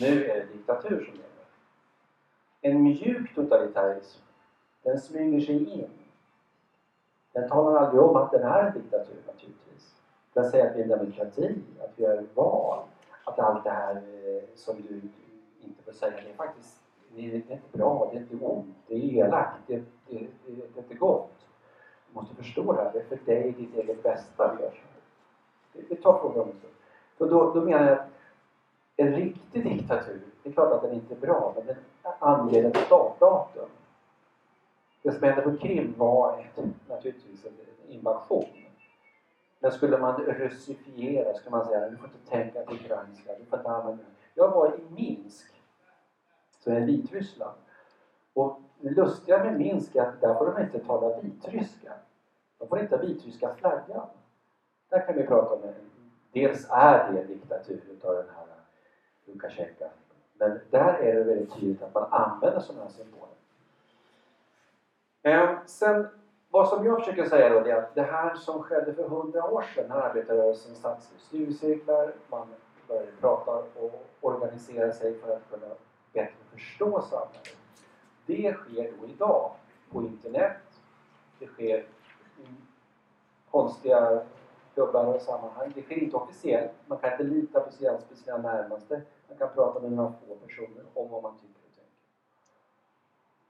nu är det diktatur som gäller. En mjuk totalitarism, den smyger sig in. Den talar aldrig om att den är en diktatur naturligtvis. Den säger att vi är en demokrati, att vi har val, att allt det här eh, som du inte får säga, det är faktiskt det är, inte bra, det är inte ont, det är elakt, det, det, det, det är inte gott. Du måste förstå det här, det är för dig, ditt eget bästa vi gör så Vi tar frågan om en stund. Så då, då menar jag att en riktig diktatur, det är klart att den inte är bra, men den anger ett startdatum. Det som hände på Krim var ett, naturligtvis en invasion. Men skulle man russifiera, skulle man säga du får inte tänka på ukrainska, du får inte använda Jag var i Minsk, som är Vitryssland. Och det lustiga med Minsk är att där får de inte tala vitryska. De får inte ha vitryska flaggan. Där kan vi prata om en, dels är det en diktatur utav den här Lukasjenko. Men där är det väldigt tydligt att man använder sådana här symboler. Ehm, sen, vad som jag försöker säga då, det är att det här som skedde för hundra år sedan när arbetarrörelsen satt i studiecirklar, man började prata och organisera sig för att kunna bättre förstå samhället. Det sker då idag på internet. Det sker i konstiga klubbar och sammanhang. Det sker inte officiellt. Man kan inte lita på sina, närmaste. Man kan prata med några få personer om vad man tycker.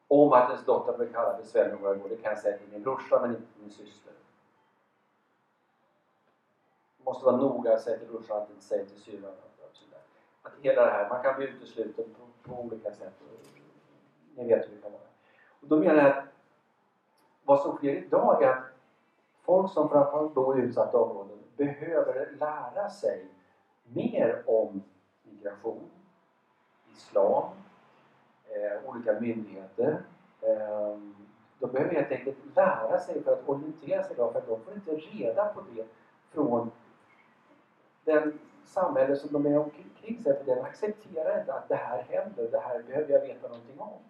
Om att ens dotter blir kallad för Sven det kan jag säga till min brorsa men inte till min syster. Man måste vara noga och säga till brorsan att inte säga till syrran att, hela det här, man kan bli utesluten på, på olika sätt. Ni vet hur det kan vara. Och då menar jag att vad som sker idag är att folk som framförallt bor i utsatta områden behöver lära sig mer om migration, islam, eh, olika myndigheter. Eh, de behöver helt enkelt lära sig för att orientera sig idag för att de får inte reda på det från den samhälle som de är omkring sig. För den accepterar inte att det här händer, det här behöver jag veta någonting om.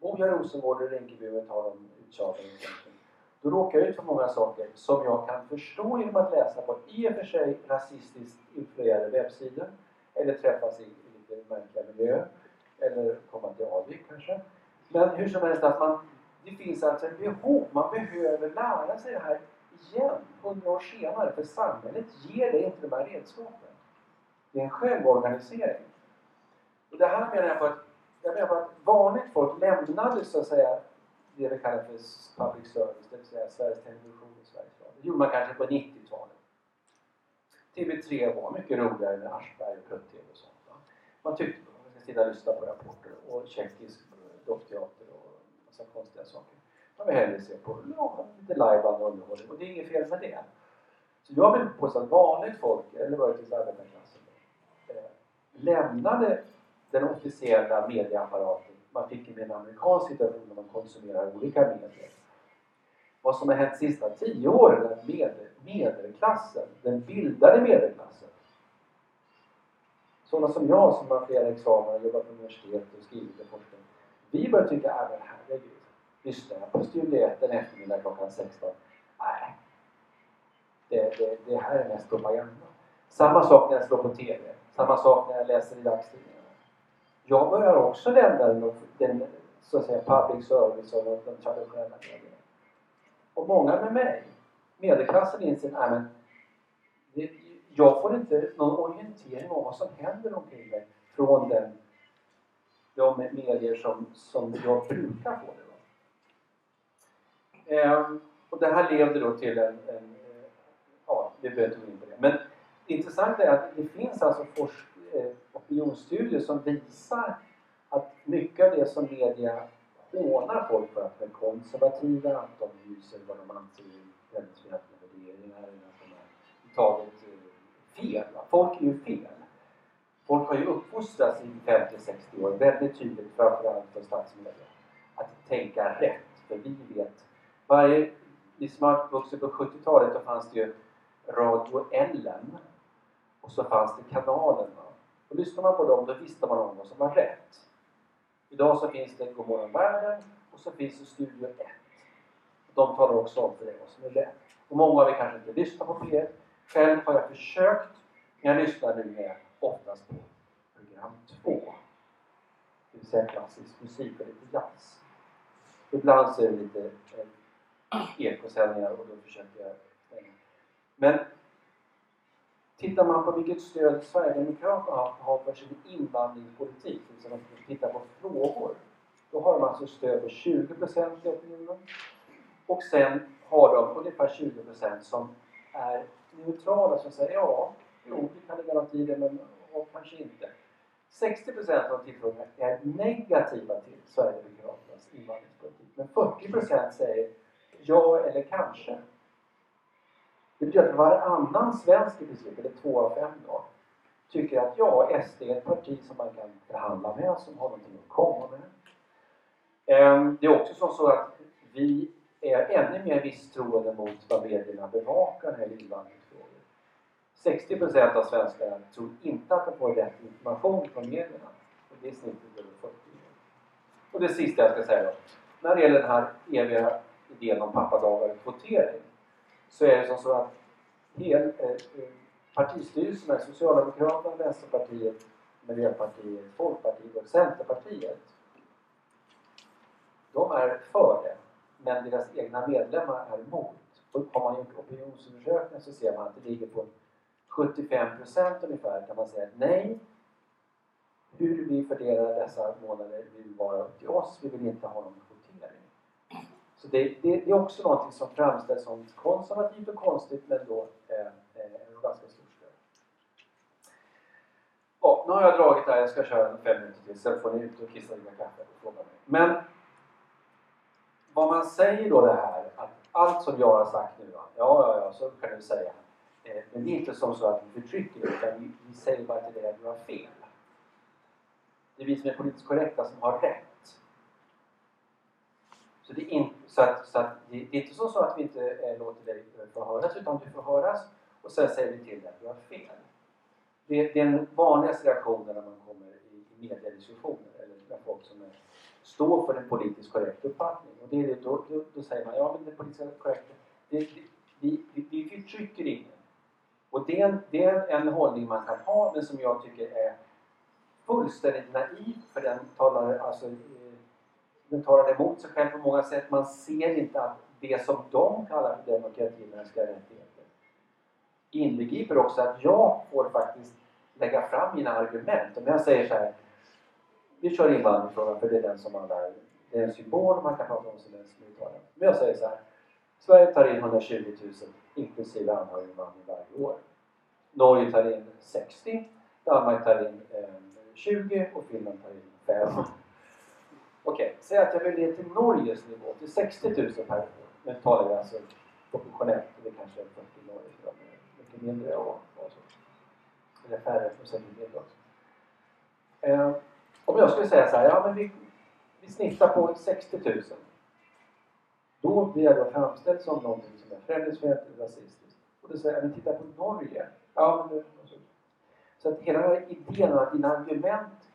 Moja Rosengård och Rinkeby, om vi tar dem då råkar jag ut för många saker som jag kan förstå genom att läsa på i och för sig rasistiskt influerade webbsidor eller träffas i lite märkliga miljöer eller komma till Alvik kanske. Men hur som helst, att man, det finns alltså ett behov. Man behöver lära sig det här igen, hundra år senare. För samhället ger dig inte de här redskapen. Det är en självorganisering. Och det här menar jag på att, jag menar på att vanligt folk lämnade så att säga det vi kallar för public service, det vill säga Sveriges Television och Sveriges Radio. Det gjorde man kanske på 90-talet. TV3 var mycket roligare med Aschberg och Prutt-TV och sånt. Va? Man tyckte sitta och lyssna på rapporter och tjeckisk eh, dockteater och massa konstiga saker. Man vill hellre se på ja, lite lajband och underhållning och det är inget fel med det. Så jag vill påstå att vanligt folk, eller möjligtvis arbetarklassen, eh, lämnade den officiella medieapparaten. Man fick en mer amerikansk situation när man konsumerar olika medier. Vad som har hänt de sista tio åren är att med, medelklassen, den bildade medelklassen, sådana som jag som har flera examina, jobbat på universitet och skrivit och forskat. Vi börjar tycka, äh, men herregud, lyssnar jag på Studio 1 en eftermiddag klockan 16? Nej, det, det, det här är mest propaganda. Samma sak när jag slår på TV. Samma sak när jag läser i dagstidningarna. Jag börjar också lämna den, den så att säga, public service och de traditionella medierna. Och många med mig, medelklassen, inser att men det, jag får inte någon orientering om vad som händer omkring mig från den, de medier som, som jag brukar få det. Ehm, och det här leder då till en, en ja, vi behöver inte gå in på det. Men intressant är att det finns alltså forsk, eh, opinionsstudier som visar att mycket av det som media hånar folk för att de är konservativa, att de hyser vad de anser är främlingsfientliga värderingar, att de är taget fel. Folk är ju fel. Folk har ju uppfostrats i 50-60 år väldigt tydligt, framförallt av statsmedia, att tänka rätt. För vi vet, varje, vi som har vuxit på 70-talet, då fanns det ju Radio Ellen och så fanns det kanalen. Och lyssnade man på dem, då visste man om vad som var rätt. Idag så finns det Godmorgon Världen och så finns det Studio 1. De talar också om för dig vad som är rätt. Och många av er kanske inte lyssnar på P1. Själv har jag försökt, men jag lyssnar nu oftast på program 2. Det vill säga klassisk musik och lite jazz. Ibland så är det lite eh, ekosändningar och då försöker jag Men Tittar man på vilket stöd Sverigedemokraterna har för sin invandringspolitik, liksom man tittar på frågor, då har de alltså stöd för 20% i opinionen. Och sen har de ungefär 20% som är neutrala, som säger ja, jo, det kan det, men och kanske inte. 60 procent av tillfrågade är negativa till Sverigedemokraternas invandringspolitik. Men 40 procent säger ja eller kanske. Det betyder att varannan svensk i princip, eller två av fem då, tycker att ja, SD är ett parti som man kan förhandla med, som har någonting att komma med. Ehm, det är också så att vi är ännu mer misstroende mot vad medierna bevakar när det gäller. 60 procent av svenskarna tror inte att de får rätt information från medierna. Och det är snittet över 40 Och det sista jag ska säga då. När det gäller den här eviga idén om pappadagar och kvotering så är det som så att hel, eh, eh, partistyrelserna, Socialdemokraterna, Vänsterpartiet, Miljöpartiet, Folkpartiet och Centerpartiet de är för det, men deras egna medlemmar är emot. Och har man gjort opinionsundersökningar så ser man att det ligger på 75% ungefär kan man säga nej. Hur vi fördelar dessa månader vill vara upp till oss. Vi vill inte ha någon kvotering. så det, det, det, är också någonting som framställs som konservativt och konstigt men då eh, eh, ganska stort stöd. Ja, nu har jag dragit här, jag ska köra fem minuter till, sen får ni ut och kissa dricka kaffe och fråga mig. Men vad man säger då det här, att allt som jag har sagt nu då, ja, ja, ja, så kan du säga. Eh, men det är inte som så att vi förtrycker det utan vi, vi säger bara till dig att du har fel. Det är vi som är politiskt korrekta som har rätt. Så det är, inte så att, så att det, det är inte så, så att vi inte eh, låter dig eh, förhöras utan du förhöras och sen säger vi till dig att du har fel. Det, det är den vanligaste reaktionen när man kommer i, i mediediskussioner eller när folk som är står för en politiskt korrekt uppfattning. Och det är det, då, då, då säger man, ja men det politiskt korrekta, det, det, vi, vi, vi förtrycker ingen. Och det är, en, det är en hållning man kan ha, men som jag tycker är fullständigt naiv för den talar, alltså, eh, den talar emot sig själv på många sätt. Man ser inte att det som de kallar för demokrati och mänskliga rättigheter inbegriper också att jag får faktiskt lägga fram mina argument. Om jag säger så här, vi kör invandringsfrågan för det är den som alla, det är en symbol man kan prata om som den som uttalar. Men jag säger så här, Sverige tar in 120 000 inklusive anhöriginvandring varje år. Norge tar in 60, Danmark tar in eh, 20 och Finland tar in 5. Okej, säg att jag vill ner till Norges nivå, till 60 000 per år. Nu talar vi alltså proportionellt, det kanske är 40 i Norge för de är mycket mindre och, och så. Eller färre, och säkert mindre också. Eh, om jag skulle säga så här, ja men vi, vi snittar på 60 000. Då blir jag då framställd som någonting som är främlingsfientligt, rasistiskt. Och då säger jag, men titta på Norge. Ja, men det, så. så att hela den här idén att dina argument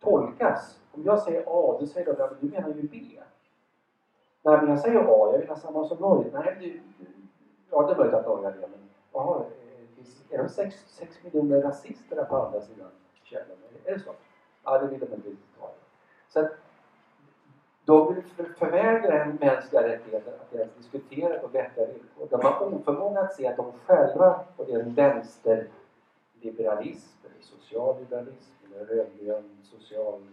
tolkas. Om jag säger A, då säger de att du menar ju B. Nej, men jag säger A, jag vill ha samma som Norge. Nej, du, ja det är möjligt att Norge har det, men jaha, eh, är de 6 miljoner rasister på andra sidan källan? Är det så? Ja, det vill de inte riktigt ha. Så att de vill förvägra en mänskliga rättigheter att ens diskutera på vettiga villkor. De har oförmåga att se att de själva, och det är en vänsterliberalism, eller socialliberalism, eller rödgrön, social,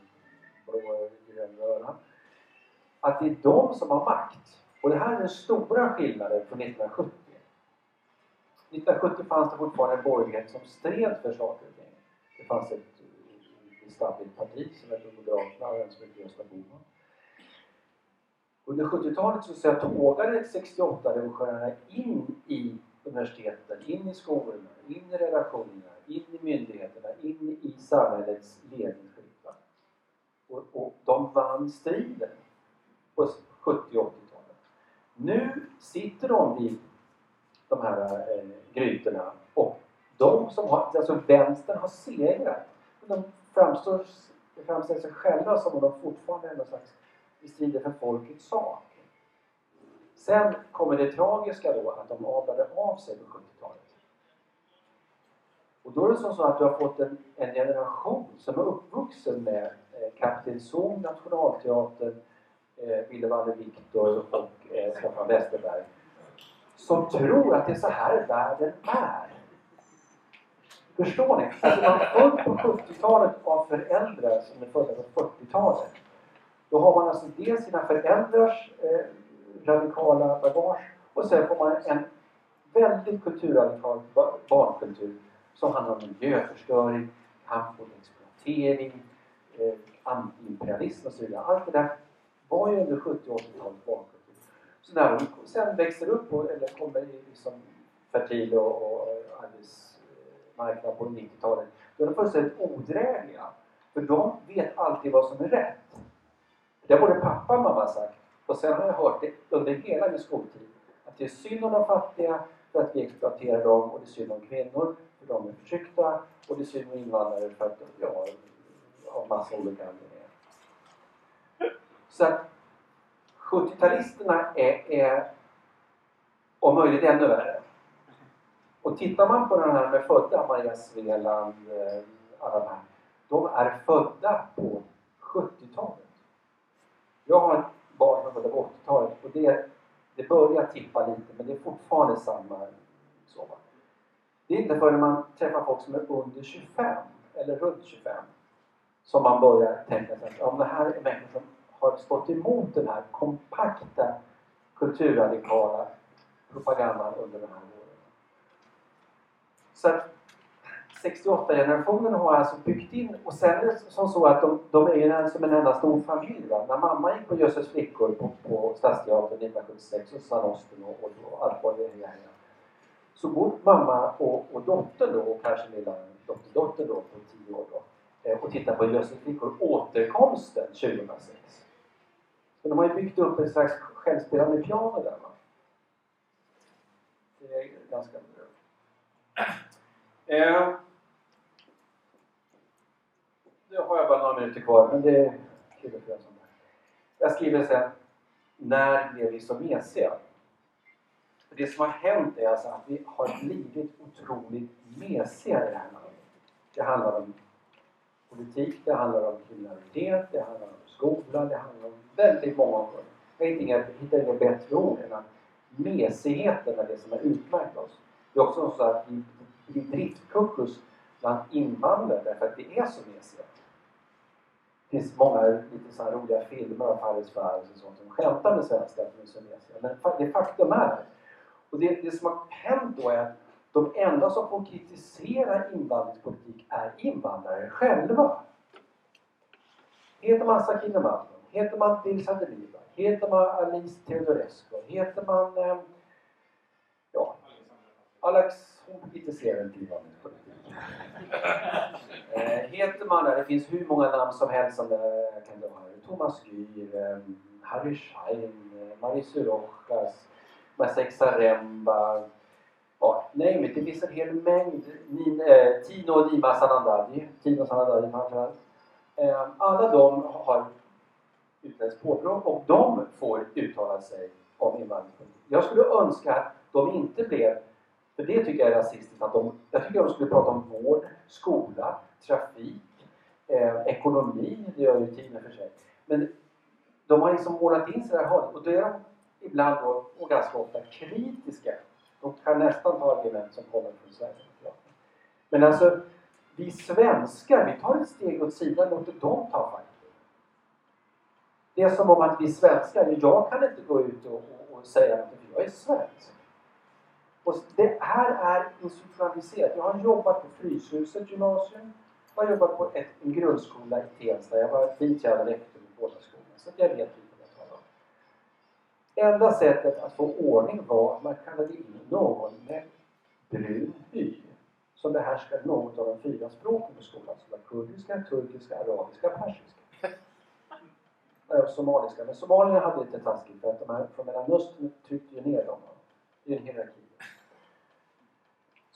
blå, grön röra. Att det är de som har makt. Och det här är den stora skillnaden från 1970. 1970 fanns det fortfarande en borgerlighet som stred för saker och ting. Det fanns ett stabilt parti som hette Moderaterna och en som hette Gösta Bohman. Under 70-talet så, så tågade 68-revolutionärerna in i universiteten, in i skolorna, in i relationerna, in i myndigheterna, in i samhällets ledningsskikt. Och, och de vann striden på 70 och 80-talet. Nu sitter de vid de här eh, grytorna och de som har, alltså vänstern har segrat. De framstår, framställer sig själva som om de fortfarande är någon slags i strider för folkets sak. Sen kommer det tragiska då att de avlade av sig på 70-talet. Och då är det som så att du har fått en, en generation som är uppvuxen med eh, Kapten Zoom, Nationalteatern, eh, Ville Valle Viktor och eh, Staffan Westerberg. Som tror att det är så här världen är. Förstår ni? Alltså man är född på 70-talet av föräldrar som är födda på 40-talet. Då har man alltså dels sina föräldrars eh, radikala bagage och sen får man en väldigt kulturradikal barnkultur som handlar om miljöförstöring, kamp mot exploatering, eh, antiimperialism och så vidare. Allt det där var ju under 70 och 80-talets barnkultur. Så när de sen växer upp och, eller kommer i liksom fertil och, och eh, arbetsmarknad på 90-talet, då är de fullständigt odrägliga. För de vet alltid vad som är rätt. Det har både pappa och mamma sagt. Och sen har jag hört det under hela min skoltid. Att det är synd om de fattiga för att vi exploaterar dem och det är synd om kvinnor för de är förtryckta och det är synd om invandrare för att, de ja, av massa olika anledningar. Så att 70-talisterna är, är om möjligt ännu värre. Och tittar man på den här med födda, Maria Sveland, eh, alla de här. De är födda på 70-talet. Jag har ett barn som föddes på 80-talet och det, det börjar tippa lite men det är fortfarande samma så. Det är inte förrän man träffar folk som är under 25 eller runt 25 som man börjar tänka sig att om det här är människor som har stått emot den här kompakta kulturradikala propagandan under den här åren. Så 68-generationen har alltså byggt in och sen är det som så att de, de är som en enda stor familj. Va? När mamma gick på Jösses flickor på, på Stadsteatern 1976 och San Osten och, och, och allt vad det är så går mamma och, och dottern då och kanske lilla dotterdottern då på 10 år då eh, och tittar på Jösses flickor återkomsten 2006. Så de har ju byggt upp en slags självspelande piano där va. Det är ganska bra. Eh, nu har jag bara några minuter kvar, men det skriver flera sånt. Jag skriver sen, när blev vi så mesiga? För det som har hänt är alltså att vi har blivit otroligt mesiga i det här landet. Det handlar om politik, det handlar om kriminalitet, det handlar om skola, det handlar om väldigt många områden. Jag hittar inga, hittar inga bättre ord än att mesigheten är det som har utmärkt oss. Det är också så att vi blir driftkuckus bland invandrare därför att vi är så mesiga. Det finns många lite så här roliga filmer av Fares Fares och sånt som skämtar med svenskar att de är. Men det faktum är, och det, det som har hänt då är att de enda som får kritisera invandringspolitik är invandrare själva. Heter man Sakine Malmö, heter man Dilsa Deliva, heter man Alice Teodorescu, heter man eh, ja, Alex, hon kritiserar inte invandringspolitik. Eh, heter man, det finns hur många namn som helst som det kan dra. Thomas Gür, eh, Harry Schein, eh, Mauricio Rojas, Masek Saremba. Ja, nej, men det finns en hel mängd. Nin, eh, Tino Nima Sanandaji, Tino Sanandaji framförallt. Eh, alla de har utländskt påbrå och de får uttala sig om invandringspolitik. Jag skulle önska att de inte blev för det tycker jag är rasistiskt. Att de, jag tycker de skulle prata om vård, skola, trafik, eh, ekonomi. Det gör ju Tine för sig. Men de har liksom målat in sig där hörnet och då är de ibland då, och ganska ofta kritiska. De kan nästan ta argument som kommer från Sverigedemokraterna. Men alltså, vi svenskar, vi tar ett steg åt sidan och låter dem ta fighten. Det är som om att vi svenskar, jag kan inte gå ut och, och, och säga att jag är svensk. Och det här är institutionaliserat. Jag har jobbat på Fryshuset gymnasium. Jag har jobbat på ett, en grundskola i Tensta. Jag var biträdande rektor på båda skolorna. Så jag vet lite vad jag talar om. Enda sättet att få ordning var att man kallade in någon med brun hy som behärskade något av de fyra språken på skolan. Som var kurdiska, turkiska, arabiska, persiska. Och somaliska. Men somalierna hade lite taskigt för att de här från Mellanöstern tryckte ju ner dem. Är en hierarki.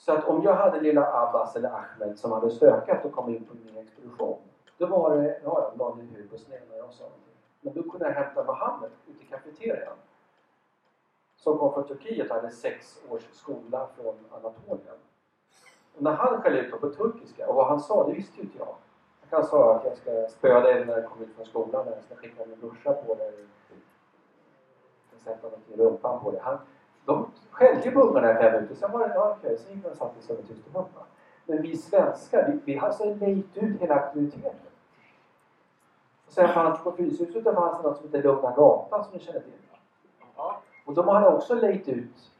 Så att om jag hade lilla Abbas eller Ahmed som hade stökat och kom in på min expedition. Då var det, ja, jag la min huvudet på sned när jag sa någonting. Men då kunde jag hämta Mohammed ute i kafeterian. Som kom från Turkiet och hade sex års skola från Anatolien. Och när han skällde ut på turkiska, och vad han sa, det visste ju inte jag. Han sa att jag ska spöa dig när jag kommer ut från skolan, när jag ska skicka min brorsa på dig. Jag ska sätta någonting i rumpan på dig. Han, de skällde ungarna i fem minuter, sen var det, okej, så gick de och satte sig och mumma. Men vi svenskar, vi, vi har alltså lejt ut hela aktiviteten. Och sen fanns på Fryshuset där fanns det något som heter Lugna Gatan som ni känner till. Och de hade också lejt ut,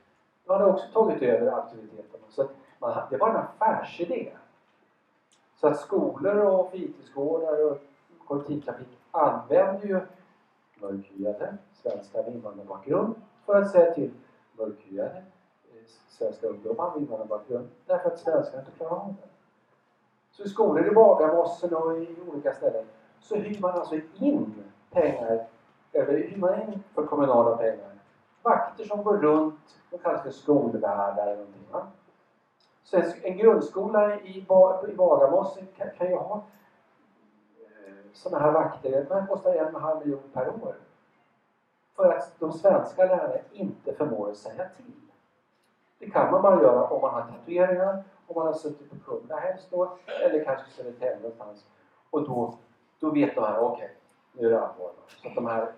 de hade också tagit över aktiviteterna. Så man, det var en affärsidé. Så att skolor och fritidsgårdar och kollektivtrafik använder ju mörkhyade svenskar med invandrarbakgrund för att säga till mörkhyade svenska ungdomar med invandrarbakgrund därför att svenskarna inte klarar av det. Så i skolor i Bagarmossen och i olika ställen så hyr man alltså in pengar, eller hyr man in för kommunala pengar. Vakter som går runt, de kallas för skolvärdar eller någonting. Va? Så en, grundskola i, Ba- i Bagarmossen kan, kan ju ha eh, sådana här vakter, det kostar en och en halv miljon per år. För att de svenska lärarna inte förmår säga till. Det kan man bara göra om man har tatueringar, om man har suttit på Kumla helst då, eller kanske Södertälje någonstans. Och då, då vet de här, okej, nu är det allvar. Så att de här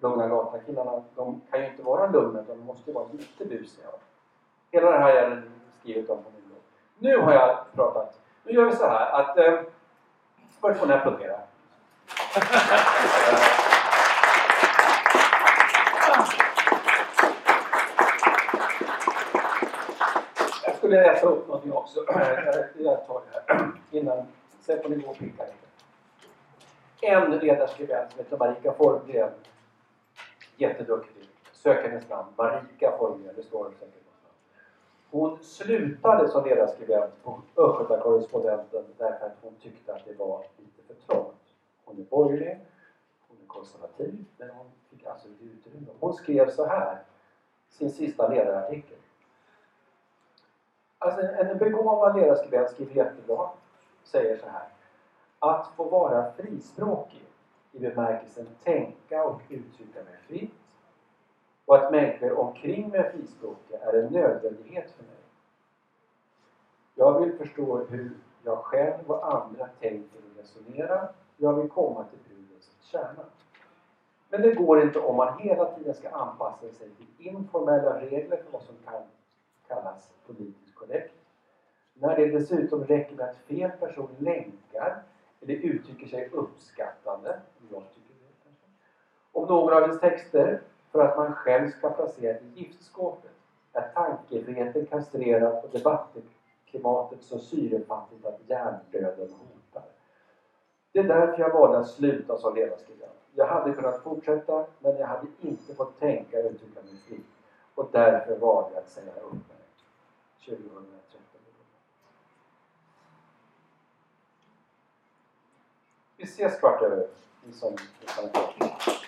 Lugna Gatan-killarna, de kan ju inte vara lugna, utan de måste vara lite busiga. Hela det här har jag skrivit om på min blogg. Nu har jag pratat. Nu gör vi så här att eh, först får ni applådera. Jag skulle läsa upp någonting också. Eh, jag- tar det här innan. Sen får ni gå och picka lite. En ledarskribent som heter Marika Formgren. Jätteduktig. Sök hennes namn. Marika Formgren. Det står säkert. Hon slutade som ledarskribent på Östgötakorrespondenten därför att hon tyckte att det var lite för trångt. Hon är borgerlig, hon är konservativ, men hon fick alltså inte utrymme. Hon skrev så här, sin sista ledarartikel. Alltså en begåvad ledarskribent skriver jättebra, säger så här. Att få vara frispråkig i bemärkelsen tänka och uttrycka mig fritt och att människor omkring mig är frispråkiga är en nödvändighet för mig. Jag vill förstå hur jag själv och andra tänker och resonerar. Jag vill komma till pudelns kärna. Men det går inte om man hela tiden ska anpassa sig till informella regler för vad som kan kallas politiskt korrekt. När det dessutom räcker med att fel person länkar eller uttrycker sig uppskattande, om jag tycker det kanske, om någon av ens texter för att man själv ska placera i giftskåpet är tankefriheten kastrerad och debattklimatet så syrefattigt att hjärndöden hotar. Det är därför jag valde att sluta som ledarskribent. Jag hade kunnat fortsätta, men jag hade inte fått tänka och uttrycka mig fritt. Och därför valde jag att säga upp mig. 2013. Vi ses kvart över, ni som lyssnar.